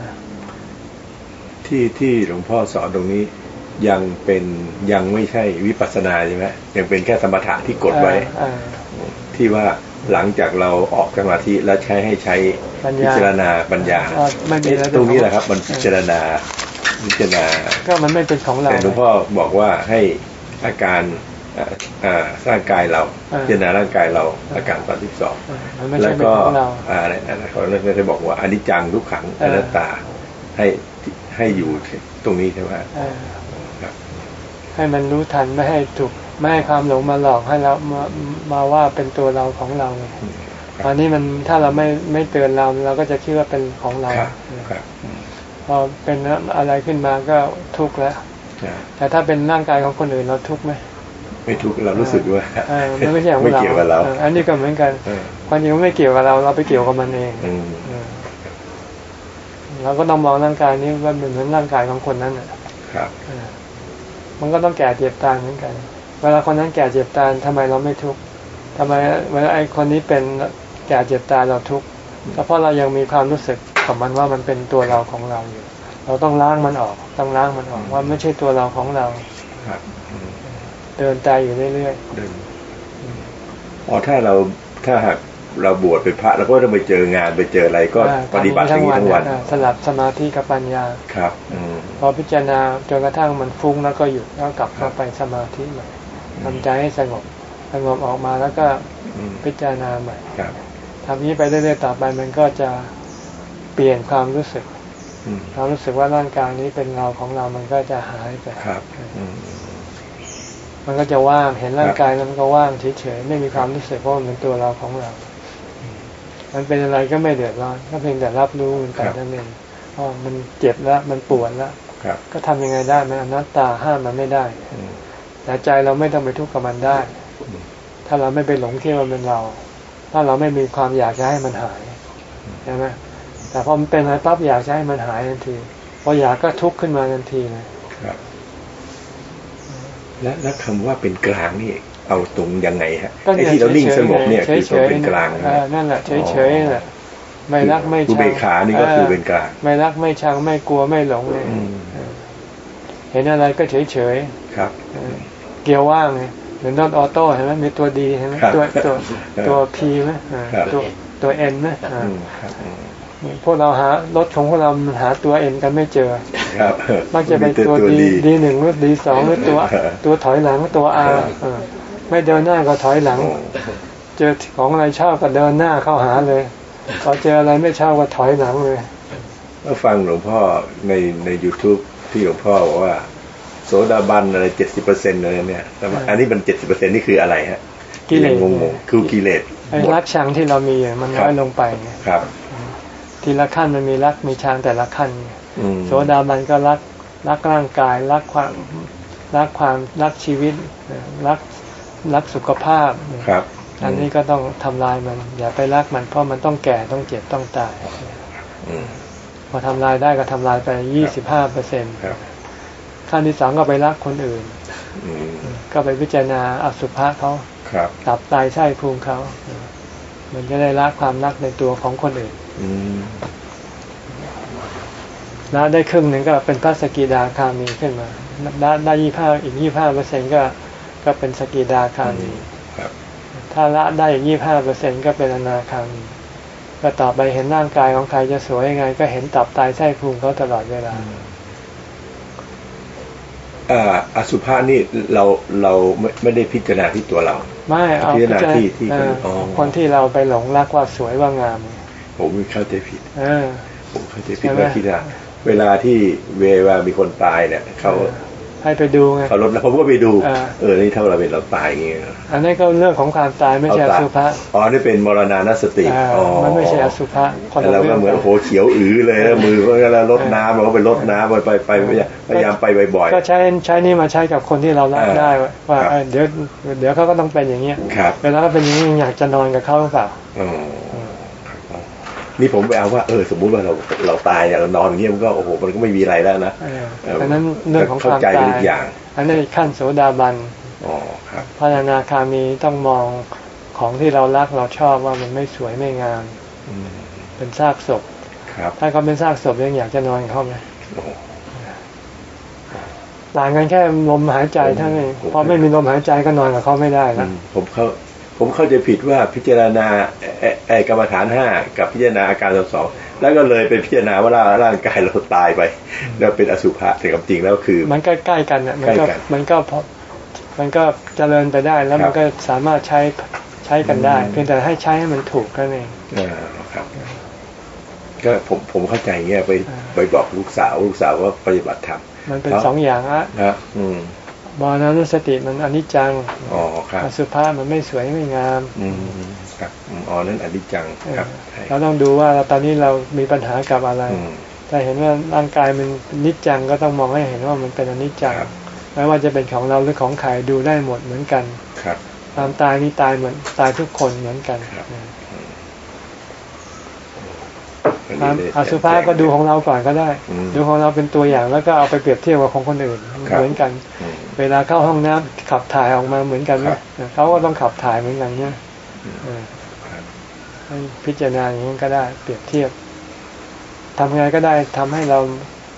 ที่ที่หลวงพ่อสอนตรงนี้ยังเป็นยังไม่ใช่วิปัสสนาใช่ไหมยังเป็นแค่สมถะที่กดไว้อ่าที่ว่า หลังจากเราออกสมาธิแล้วใช้ให้ใช้ปัญญาพิจารณาปัญญาอ่าไม่มีแล้วตรงนี้แหละครับมันพิจารณาพิจารณาก็มันไม่เป็นของเราแต่หลวงพ่อบอกว่าให้อาการอ่าอ่าร่างกายเราอ่าพิจารณาร่างกายเราอาการสามสิบสองอ่ามันไม่แล้ใช่วเป็นก็ของเราอ่าอะไรอะไรเขาได้บอกว่าอนิจจังทุกขังอนัตตาให้ให้อยู่ตรงนี้ใช่ไหมเออครับให้มันรู้ทันไม่ให้ถูก ไม่ให้ความหลงมาหลอกให้เรามามาว่าเป็นตัวเราของเราไงตอนนี้มันถ้าเราไม่ไม่เตือนเราเราก็จะคิดว่าเป็นของเราครับครับอืมพอเป็นอะไรขึ้นมาก็ทุกข์แล้วใช่แต่ถ้าเป็นร่างกายของคนอื่นเราทุกข์ไหมไม่ทุกข์เรารู้สึกว่าเออมันไม่ใช่ของไม่เราเกี่ยวกับเราอออันนี้ก็เหมือนกันเออความจริงมันไม่เกี่ยวกับเรา เราไปเกี่ยวกับมันเองอืมเออเราก็ต้องมองร่างกายนี้ว่าเป็นเหมือนร่างกายของคนนั้นน่ะครับเออมันก็ต้องแก่เจ็บตายเหมือนกันเวลาคนนั้นแก่เจ็บตายทำไมเราไม่ทุกข์ทำไมเวลาไอ้คนนี้เป็นแก่เจ็บตายเราทุกข์ก็เพราะเรายังมีความรู้สึกกับมันว่ามันเป็นตัวเราของเราอยู่ เราต้องล้างมันออก ต้องล้างมันออกว่าไม่ใช่ตัวเราของเราครับอืมเดินตายอยู่เรื่อยเดินอ๋อถ้าเราถ้าหากเราบวชเป็นพระเราก็ต้องไปเจองานไปเจออะไรๆก็อ่าปฏิบัติอย่างนี้ทั้งวันอ่าสลับสมาธิกับปัญญาครับอืมพอพิจารณาจนกระทั่งมันฟุ้งแล้วก็หยุดแล้วกลับเข้าไปสมาธิใหม่ ทำใจให้สงบ สงบออกมาแล้วก็อืมพิจารณาใหม่ครับทำนี้ไปเรื่อยๆต่อไปมันก็จะเปลี่ยนความรู้สึกอืมความรู้สึกว่าร่างกายนี้เป็นเราของเรา มันก็จะหายไปครับอืมมันก็จะว่าง เห็นร่างกายแล้วมันก็ว่างเฉยๆ ไม่มีความรู้สึกว่ามันเป็นตัวเราของเรา มันเป็นอะไรก็ไม่เดือดร้อน ก็เพียงแต่รับรู้มันไปนั่นเองอ๋อมันเจ็บแล้ว มันปวดแล้วครับก็ทำยังไงได้ มันอนัตตาห้ามมันไม่ได้อืม แต่ใจเราไม่ต้องไปทุกข์กับมันได้อืมถ้าเราไม่ไปหลงคิดว่ามันเป็นเรา ถ้าเราไม่มีความอยากจะให้มันหายใช่ไหมแต่พอมันเป็นอะไรปั๊บอยากจะให้มันหายทันทีพออยากก็ทุกข์ขึ้นมาทันทีเลยครับและและคำว่าเป็นกลางนี่เอาตรงยังไงฮะก็ไอ้ที่เรานิ่งสงบเนี่ยเฉคืยอๆตัวเป็นกลางเออนั่นแหละเฉยๆแหละไม่รักไม่อุชังเบกขานี่ก็คือเป็นกลาง ไม่รักไม่ชังไม่กลัวไม่หลงเลยอืมเออเห็นอะไรก็เฉยเฉยครับๆ เออเกียร์ว่างไงเหมือนนอตออโต้เห็นไหมมีตัวดีเห็นไหมครับตัวตัวครับตัวพีไหมอ่าครับตัวตัวเอ็นไหมอ่าอืมครับอืมพวกเราหารถของพวกเรามันหาตัวเอ็นกันไม่เจอครับมักจะเป็นมีตัวดีดีหนึ่งหรือดีสองหรือตัวครับตัวถอยหลังตัวอาไม่เดินหน้าก็ถอยหลังโอ้เจอของอะไรชอบก็เดินหน้าเข้าหาเลยพอเจออะไรไม่ชอบก็ถอยหลังเลยก็ฟังหลวงพ่อในใน youtube ที่หลวงพ่อบอกว่า โสดาบันอะไรเจ็ดสิบเปอร์เซ็นต์เลยเนี่ยแต่ว่าอันนี้มันเจ็ดสิบเปอร์เซ็นต์นี่คืออะไรฮะกิเลสงงๆคือกิเลสไอ้รักชังที่เรามีอะมันครับน้อยลงไปไงครับ ทีละขั้นมันมีรักมีชังแต่ละขั้นไงอืมโสดาบันก็รักรักร่างกายรักความรักความรักชีวิตเอ่อรักรักสุขภาพครับ อันนี้ก็ต้องทำลายมัน อย่าไปรักมันเพราะมันต้องแก่ต้องเจ็บต้องตายอืมพอทำลายได้ก็ทำลายไปยี่สิบห้าเปอร์เซ็นต์ครับ ขั้นที่สองก็ไปรักคนอื่นอืมก็ไปพิจารณาอสุภะเขาครับตับไตไส้พุงเขาเออมันจะได้รักความรักในตัวของคนอื่นอืมแล้วได้ครึ่งหนึ่งก็เป็นพระสกิดาคามีขึ้นมาได้ได้ยี่ห้าอีกยี่ห้าเปอร์เซ็นก็ก็เป็นสกิดาคามีครับถ้าละได้อีกยี่ห้าเปอร์เซ็นก็เป็นอนาคามีก็ต่อไปเห็นร่างกายของใครจะสวยยังไง ก็เห็นตับไตไส้พุงเขาตลอดเวลา อ่าอสุภะนี่เราเราไม่ไม่ได้พิจารณาที่ตัวเรา ไม่เอาพิจารณาที่ที่เอออ๋อคนที่เราไปหลงรักว่าสวยว่างามผมเข้าใจผิดเออผมเข้าใจผิดใช่ไหมว่าคิดว่าเวลาที่เวลามีคนตายเนี่ยเขา ให้ไปดูไงเขาลดแล้วผมก็ไปดูอ่าเออ นี่เท่าเราเป็นเราตายอย่างเงี้ยอันนี้ก็เรื่องของความตายไม่ใช่อเาตายสุภะอ๋อ นี่เป็นมรณานสติอ่าอ๋อมันไม่ใช่อสุภะคนแล้วละเราก็เรื่องเหมือนโอ้โหเขียวอื้อเลยแล้วมือก็แล้วลดน้ำเราก็ไปลดน้ำไปไปไปพยายามไปบ่อยก็ใช้ใช้นี่มาใช้กับคนที่เรารักเออได้ว่าว่าครับเออเดี๋ยวเดี๋ยวเขาก็ต้องเป็นอย่างเงี้ยๆครับเวลาเขาเป็นอย่างนี้อยากจะนอนกับเขาหรือเปล่าอ๋อ นี่ผมไปเอาว่าเออสมมุติว่าเราเราตายเนี่ยเรานอนอย่างเงี้ยมันก็โอ้โหมันก็ไม่มีอะไรแล้วนะเออเอออันนั้นเรื่องของคเข้าวามใจตาเป็นยอีกอย่างอันนี้ขั้นโสดาบันอ๋อครับพระอนาคามีต้องมองของที่เรารักเราชอบว่ามันไม่สวยไม่งามอืมเป็นซากศพครับถ้าเขาเป็นซากศพยังอยากจะนอนกับเขาไหมโอ้โหต่างกันแค่ลมหายใจเท่านั้นเองผมพอไม่มีลมหายใจก็นอนกับเขาไม่ได้อืแล้วมผมเข้า ผมเข้าใจผิดว่าพิจารณาไอ้ไอ้กรรมฐานห้ากับพิจารณาอาการสองสองแล้วก็เลยเป็นพิจารณาว่าร่างกายเราตายไป แล้วเป็นอสุภะแต่ความจริงแล้วคือ มันใกล้ๆกันน่ะมันก็ใกล้กันมันก็พอมันก็เจริญไปได้แล้วครับมันก็สามารถใช้ใช้กันได้อืมเพียงแต่ให้ใช้ให้มันถูกแค่นั้นเองอ่าครับก็ผมผมเข้าใจเงี้ยไปอ่าไปบอกลูกสาวลูกสาวว่าปฏิบัติธรรมมันเป็นครับสองอย่างอะนะอืม มรณสติมันอนิจจังอ๋อครับอสุภะมันไม่สวยไม่งาม อืมครับอืมอ๋อนั่นอนิจจังครับใช่เราต้องดูว่าตอนนี้เรามีปัญหากับอะไรอืมถ้าเห็นว่าร่างกายมันนิจจังก็ต้องมองให้เห็นว่ามันเป็นอนิจจังครับไม่ว่าจะเป็นของเราหรือของใครดูได้หมดเหมือนกันครับความตายนี่ตายเหมือนตายทุกคนเหมือนกันครับความอสุภะก็ดูของเราก่อนก็ได้อืมดูของเราเป็นตัวอย่างแล้วก็เอาไปเปรียบเทียบกับของคนอื่นครับเหมือนกันอืม เวลาเข้าห้องน้ำขับถ่ายออกมาเหมือนกันครันะบเขาก็ต้องขับถ่ายเหมือนกันเนี่ยอืมเออครับให้พิจารณาอย่างนี้ก็ได้เปรียบเทียบทำไงก็ได้ทำให้เรา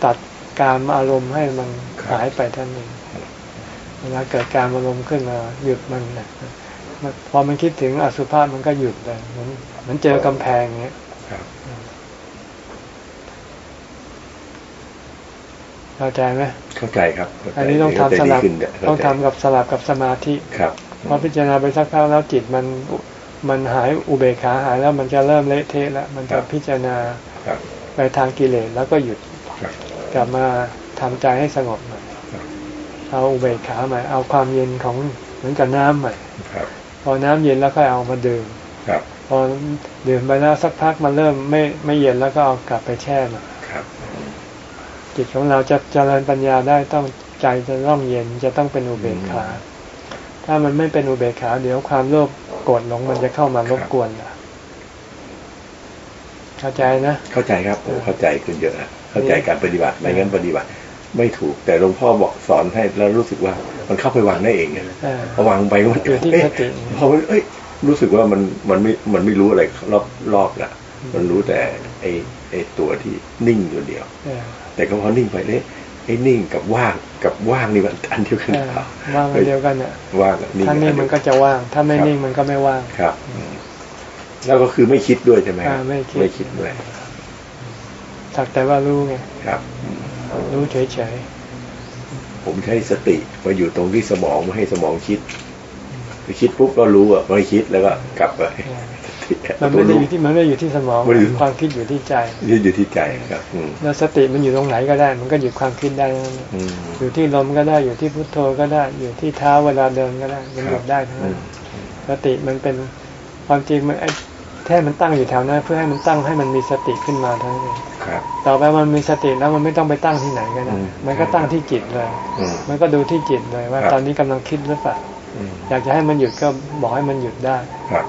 ตัดการอารมณ์ให้มันหายไปท่านเองเวลาเกิดการอารมณ์ขึ้นมาหยุดมันนะพอมันคิดถึงอสุภะมันก็หยุดเลยเหมือนเหมือนเจอกำแพงเงี้ย ครับ เข้าใจไหมเข้าใจครับเข้าใจอันนี้ต้องทำสเข้าใจลับดีขึ้นเนี่ยเข้าต้องใจทำกับสลับกับสมาธิครับพอพิจารณาไปสักพักแล้วจิตมันมันหายอุเบกขาหายแล้วมันจะเริ่มเละเทะแล้วมันจะพิจารณาครับไปทางกิเลสแล้วก็หยุดครับกลับมาทำใจให้สงบใหม่ครับเอาอุเบกขาใหม่เอาความเย็นของเหมือนกับน้ำใหม่ครับพอน้ำเย็นแล้วค่อยเอามาดื่มครับพอดื่มไปแล้วสักพักมันเริ่มไม่ไม่เย็นแล้วก็เอากลับไปแช่ใหม่ครับ จิตของเราจะเจริญปัญญาได้ต้องใจจะต้องเย็นจะต้องเป็นอุเบกขา ถ้ามันไม่เป็นอุเบกขา เดี๋ยวความโลภโกรธหลงมันจะเข้ามารบกวนล่ะเข้าใจนะ เข้าใจครับผมเข้าใจขึ้นเยอะนะเข้าใจการปฏิบัติไม่งั้นปฏิบัติไม่ถูกแต่หลวงพ่อบอกสอนให้แล้วรู้สึกว่ามันเข้าไปวางได้เองไงเออพอวางไปมันอยู่ที่เอ๊ะสติพอมันเอ้ยรู้สึกว่ามันมันไม่มันไม่รู้อะไรรอบรอบละมันรู้แต่ไอ้ไอ้ตัวที่นิ่งตัวเดียวเออ แต่ก็พอนิ่งไปเลยไอ้นิ่งกับว่างกับว่างนี่มันอันเดียวกันเอหอรือเปล่าว่างอันเดียวกันอะว่างกับนิ่งถ้านิ่งมันก็จะว่าง ถ้าไม่นิ่งมันก็ไม่ว่างครับอืมแล้วก็คือไม่คิดด้วยใช่ไหมครับอ่าไม่คิดไม่คิดด้วยสักแต่ว่ารู้ไงครับ รู้เฉยผมใช้สติมาอยู่ตรงที่สมองไม่ให้สมองคิดไปคิดปุ๊บก็รู้อะไม่คิดแล้วก็กลับไปๆ มันไม่ได้อยู่ที่มันไม่ได้อยู่ที่สมองไม่ได้อยู่ความคิดอยู่ที่ใจนี่อยู่ที่ใจครับอืมแล้วสติมันอยู่ตรงไหนก็ได้ มันก็หยุดความคิดได้ทั้งนั้นอืมอยู่ที่ลมก็ได้อยู่ที่พุทโธก็ได้ อยู่ที่เท้าเวลาเดินก็ได้ มันหยุดได้ทั้งอืนั้นมสติมันเป็นความจริงมันไอ้แค่มันตั้งอยู่แถวนั้นเพื่อให้มันตั้งให้มันมีสติขึ้นมาเท่านั้นเองครับต่อไปมันมีสติแล้วมันไม่ต้องไปตั้งที่ไหนก็ได้อืมมันก็ตั้งที่จิตเลยอืมมันก็ดูที่จิตเลยว่าครับตอนนี้กำลังคิดหรือเปล่าอืมอยากจะให้มันหยุดก็บอกให้มันหยุดได้ ครับ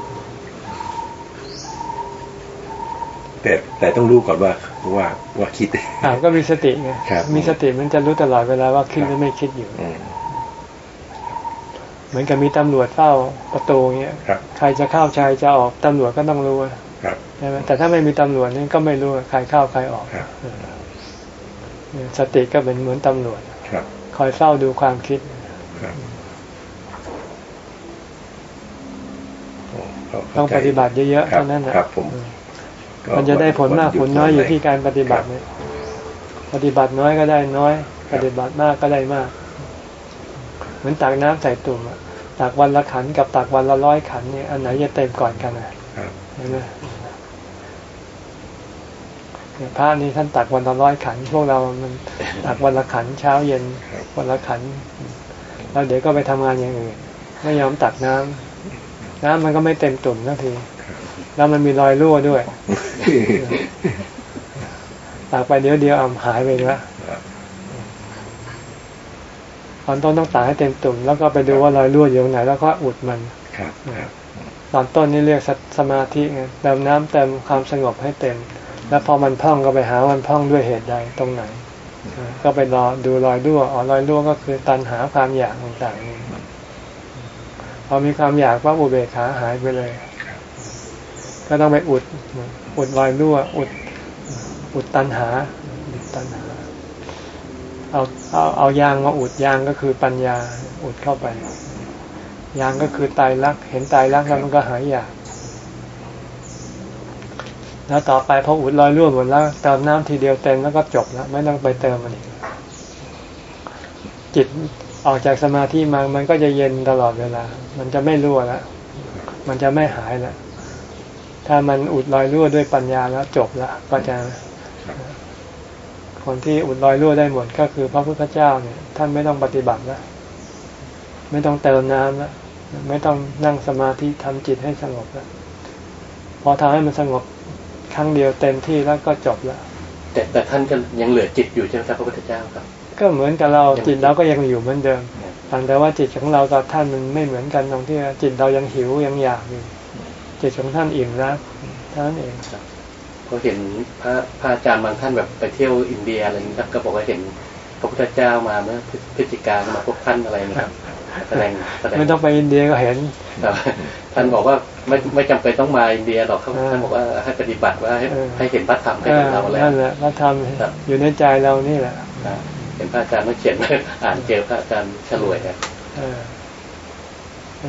แต่แต่ต้องรู้ก่อนว่าว่าว่าคิดอ่าก็มีสติไงครับมีสติมันจะรู้ตลอดเวลาว่าคิดหรือไม่คิดอยู่อืมเหมือนกับมีตำรวจเฝ้าประตูเงี้ยครับใครจะเข้าใครจะออกตำรวจก็ต้องรู้อะครับใช่ไหมแต่ถ้าไม่มีตำรวจนี่ก็ไม่รู้ว่าใครเข้าใครออกครับเออเนี่ยสติก็เป็นเหมือนตำรวจครับคอยเฝ้าดูความคิดครับโอ้เข้าต้องเข้าใจปฏิบัติเยอะๆครับเท่านั้นนะครับผมอื มก็มันจะได้ผลมากวันผลน้อยอยู่วัที่การปฏิบัติเนี่ยปฏิบัติน้อยก็ได้น้อย ปฏิบัติมากก็ได้มาก เหมือนตักน้ำใส่ตุ่มอะตักวันละขันกับตักวันละร้อยขันเนี่ยอันไหนจะเต็มก่อนกันอะครับเห็นไหมเนี่ยพระนี่ท่านตักวันละร้อยขัน พวกเรา มันตักวันละขันเช้าเย็นครับวันละขันแล้วเดี๋ยวก็ไปทำงานอย่างอื่นไม่ยอมตักน้ำน้ำมันก็ไม่เต็มตุ่มสักที แล้วมันมีรอยรั่วด้วยตักไปเดี๋ยวเดียวเอาหายไปแล้วครับตอนต้นต้องตักให้เต็มตุ่มแล้วก็ไปดูว่ารอยรั่วอยู่ตรงไหน แล้วก็อุดมันครับครับตอนต้นนี่เรียกสสมาธิไงเติมน้ำเติมความสงบให้เต็ม แล้วพอมันพร่องก็ไปหามันพร่องด้วยเหตุใดตรงไหนอ่าก็ไปรอดูรอยรั่วอ๋อรอยรั่วก็คือตันหาความอยากต่างๆนี่พอมีความอยากว่าอุเบกขาหายไปเลย ก็ต้องไปอุด อุดรอยรั่ว อุด อุดตันหาอุดตันหา เอาเอาเอายางมาอุดยางก็คือปัญญา อุดเข้าไป ยางก็คือตายรัก เห็นตายรักแล้วมันก็หายอยาก แล้วต่อไปพออุดรอยรั่วหมดแล้วเติมน้ำทีเดียวเต็มแล้วก็จบแล้ว ไม่ต้องไปเติมมันอีก จิตออกจากสมาธิมามันก็จะเย็นตลอดเวลา มันจะไม่รั่วแล้ว มันจะไม่หายแล้ว ถ้ามันอุดรอยรั่วด้วยปัญญาแล้วจบแล้วก็จะคนที่อุดรอยรั่วได้หมดก็คือพระพุทธเจ้าเนี่ย ท่านไม่ต้องปฏิบัติแล้วไม่ต้องเติมน้ำแล้วไม่ต้องนั่งสมาธิทำจิตให้สงบแล้วพอทำให้มันสงบครั้งเดียวเต็มที่แล้วก็จบแล้วแต่แต่ท่านก็ยังเหลือจิตอยู่ใช่ไหมครับพระพุทธเจ้าครับ ก็เหมือนกับเราจิตเราก็ยังอยู่เหมือนเดิมต่างแต่ว่าจิตของเรากับท่านมันไม่เหมือนกันตรงที่ว่าจิตเรายังหิวยังอยากอยู่ จิตของท่านอิ่มแล้วเท่านั้นเองก็เห็นพระพระอาจารย์บางท่านแบบไปเที่ยวอินเดียอะไรอย่างนี้ครับก็บอกว่าเห็นพระพุทธเจ้ามาเมื่อพฤศจิกามาพบท่านอะไรอย่างนี้ครับแสดงแสดงไม่ต้องไปอินเดียก็เห็นครับท่านบอกว่าไม่ไม่จำเป็นต้องมาอินเดียหรอกเขาอ่าท่านบอกว่าให้ปฏิบัติว่าให้เออให้เห็นพระธรรมให้เอเห็อนเราแล้วนั่นแหละพระธรรมครับอยู่ในใจเรานี่แหละครับเห็นพระอาจารย์เมื่อเขียนอ่านเจอพระอาจารย์ฉลวยครับเออ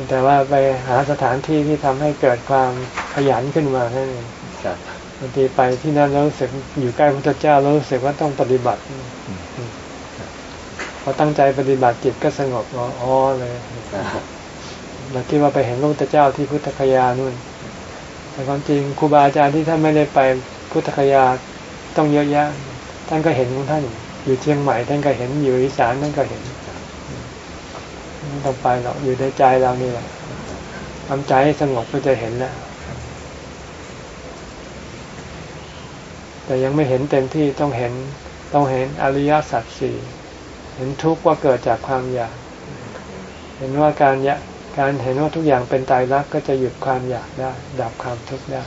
แต่ว่าไปหาสถานที่ที่ทำให้เกิดความขยันขึ้นมานั่นเองครับบางทีไปที่นั่นแล้วรู้สึกอยู่ใกล้พระพุทธเจ้าแล้วรู้สึกว่าต้องปฏิบัติพอตั้งใจปฏิบัติจิตก็สงบอ๋ออ๋อเลยอ่าเราคิดว่าไปเห็นพระพุทธเจ้าที่พุทธคยานู่น แต่ความจริงครูบาอาจารย์ที่ท่านไม่ได้ไปพุทธคยาต้องเยอะแยะท่านก็เห็นของท่าน อยู่เชียงใหม่ท่านก็เห็นอยู่อีสานท่านก็เห็น ไม่ต้องไปหรอกอยู่ในใจเรานี่แหละทำใจให้สงบก็จะเห็นแล้วแต่ยังไม่เห็นเต็มที่ต้องเห็นต้องเห็นอริยสัจสี่เห็นทุกข์ว่าเกิดจากความอยาก เห็นว่าการอยากการเห็นว่าทุกอย่างเป็นตายรักก็จะหยุดความอยากได้ ดับความทุกข์ได้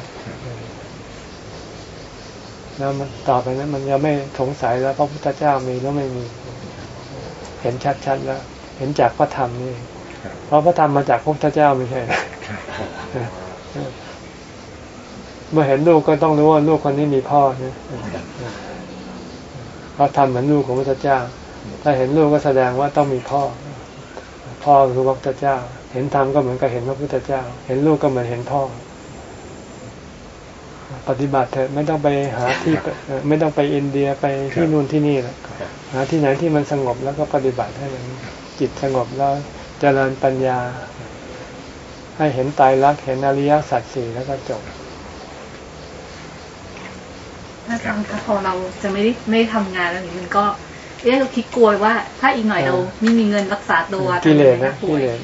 แล้วมันต่อไปนั้นมันจะไม่สงสัยแล้วพระพุทธเจ้ามีแล้วไม่มี เห็นชัดๆแล้ว ห็นจากพระธรรมนี่เองเพราะพระธรรมมาจากพระพุทธเจ้าไม่ใช่เหรอเมื่อเห็นลูกก็ต้องรู้ว่าลูกคนนี้มีพ่อนะเพราะทำเหมือนลูกของพระพุทธเจ้า ถ้าเห็นลูกก็แสดงว่าต้องมีพ่อ พ่อคือพระพุทธเจ้า เห็นธรรมก็เหมือนกับเห็นพระพุทธเจ้า เห็นลูกก็เหมือนเห็นพ่อ ปฏิบัติเถอะไม่ต้องไปหาที่เอ่อไม่ต้องไปอินเดียไปที่นู่นที่นี่แหละหาที่ไหนที่มันสงบแล้วก็ปฏิบัติให้มัน จิตสงบแล้วเจริญปัญญา ให้เห็นตายรักษณ์เห็นอริยสัจสี่แล้วก็จบถ้าทำถ้าพอเราจะไม่ได้ไม่ได้ทำงานแล้วอย่างนี้มันก็เอ๊ะเราคิดกลัวว่า ถ้าอีกหน่อยเราไม่มีเงินรักษาตัวกิเลสนะป่วยกิเลส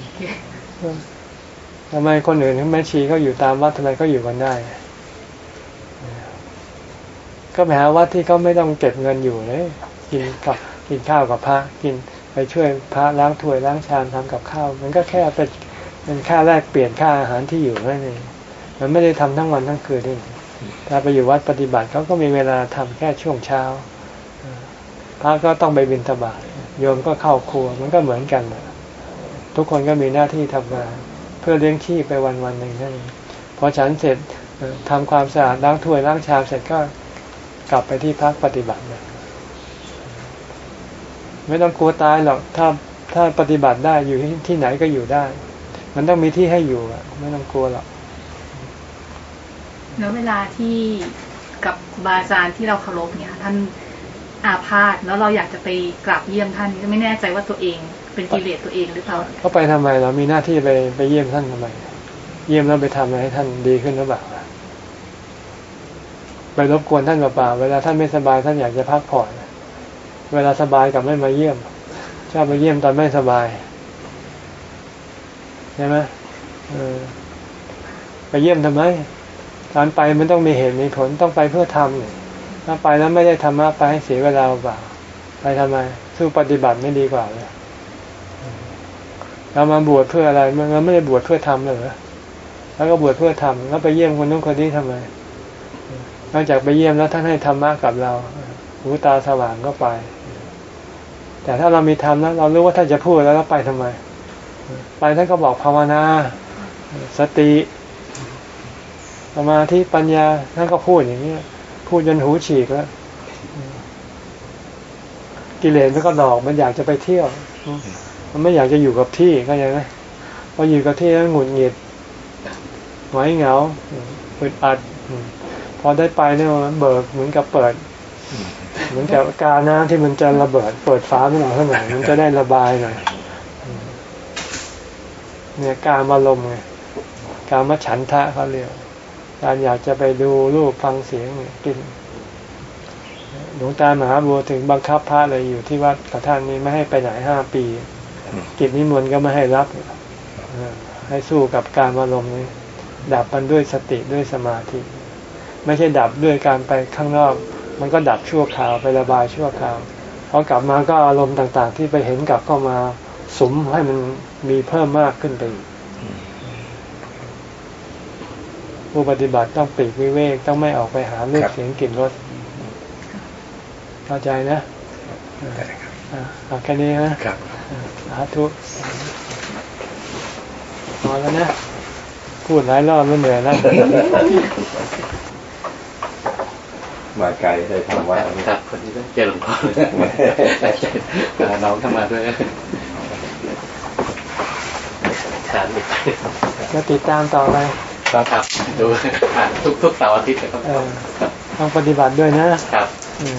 ทำไมคนอื่นเขาแม่ชีเขาอยู่ตามวัดทำไมเขาอยู่กันได้ ก็ไปหาวัดที่เขาไม่ต้องเก็บเงินอยู่เลยกินกับกินข้าวกับพระกิน ไปช่วยพระล้างถ้วยล้างชามทำกับข้าวมันก็แค่เป็นเป็นค่าแลกเปลี่ยนค่าอาหารที่อยู่นั่นเองมันไม่ได้ทำทั้งวันทั้งคืนนี่ถ้าไปอยู่วัดปฏิบัติเขาก็มีเวลาทำแค่ช่วงเช้าพระก็ต้องไปบิณฑบาตโยมก็เข้าครัวมันก็เหมือนกันทุกคนก็มีหน้าที่ทำงานเพื่อเลี้ยงชีพไปวันวันหนึ่งนั่นเองพอฉันเสร็จเอ่อทำความสะอาดล้างถ้วยล้างชามเสร็จก็กลับไปที่พักปฏิบัติ ไม่ต้องกลัวตายหรอกถ้าถ้าปฏิบัติได้อยู่ที่ที่ไหนก็อยู่ได้ มันต้องมีที่ให้อยู่อะไม่ต้องกลัวหรอกแล้วเวลาที่กับครูบาอาจารย์ที่เราเคารพเนี่ย ท่านอาพาธแล้วเราอยากจะไปกราบเยี่ยมท่านก็ไม่แน่ใจว่าตัวเองเป็นกิเลสตัวเองหรือเปล่าเขาไปทำไมเรามีหน้าที่ไปไปเยี่ยมท่านทำไม เยี่ยมแล้วไปทำอะไรให้ท่านดีขึ้นหรือเปล่าไปรบกวนท่านเปล่าๆเวลาท่านไม่สบายท่านอยากจะพักผ่อน เวลาสบายกลับไม่มาเยี่ยม ชอบไปเยี่ยมตอนไม่สบายใช่ไหมไปเยี่ยมทำไมการไปมันต้องมีเหตุมีผลต้องไปเพื่อทำถ้าไปแล้วไม่ได้ธรรมะไปให้เสียเวลาเปล่าไปทำไม สู้ปฏิบัติไม่ดีกว่าเลยเรามาบวชเพื่ออะไรมันเราไม่ได้บวชเพื่อทำเลยเหรอแล้วก็บวชเพื่อทำแล้วไปเยี่ยมคนนู้นคนนี้ทำไมนอกจากไปเยี่ยมแล้วท่านให้ธรรมะกับเรา หูตาสว่างก็ไป แต่ถ้าเรามีธรรมแล้วเรารู้ว่าท่านจะพูดแล้วเราไปทำไม ไปท่านก็บอกภาวนา สติสมาธิปัญญาท่านก็พูดอย่างนี้พูดจนหูฉีกแล้วกิเลสมันก็หลอกมันอยากจะไปเที่ยว มันไม่อยากจะอยู่กับที่ก็ยังนะพออยู่กับที่แล้วหงุดหงิดหงอยเหงาอึดอัด พอได้ไปเนี่ยมันเบิกเหมือนกับเปิด เหมือนกับกาน้ำที่มันจะระเบิดเปิดฟ้าขึ้นมาข้างหลังมันจะได้ระบายหน่อยเนี่ยการมาลมไงการมาฉันทะเขาเรียกการอยากจะไปดูรูปฟังเสียงกินหลวงตามหาบัวถึงบังคับพระเลยอยู่ที่วัดกับท่านนี้ไม่ให้ไปไหนห้าปี กิจนิมนต์ก็ไม่ให้รับให้สู้กับการอารมณ์นี้ ดับมันด้วยสติด้วยสมาธิ ไม่ใช่ดับด้วยการไปข้างนอก มันก็ดับชั่วคราวไประบายชั่วคราวพอกลับมาก็อารมณ์ต่างๆ ที่ไปเห็นกลับเข้ามาสมให้มันมีเพิ่มมากขึ้นไปอีกผู้ปฏิบัติต้องปลีกวิเวกต้องไม่ออกไปหารูปครับเสียงกลิ่นรสเข้าใจนะได้ครับอะเอาแค่นี้นะครับสาธุพอแล้วนะ พูดหลายรอบแล้วเหนื่อยแล้ว มาไกลได้ทำว่าครับคนที่เจอหลวงพ่อพาน้องเข้ามาด้วยฐานอีกจะติดตามต่อไปครับดูอ่านทุกทุกๆเสาร์อาทิตย์นะครับเออต้องปฏิบัติด้วยนะครับอืม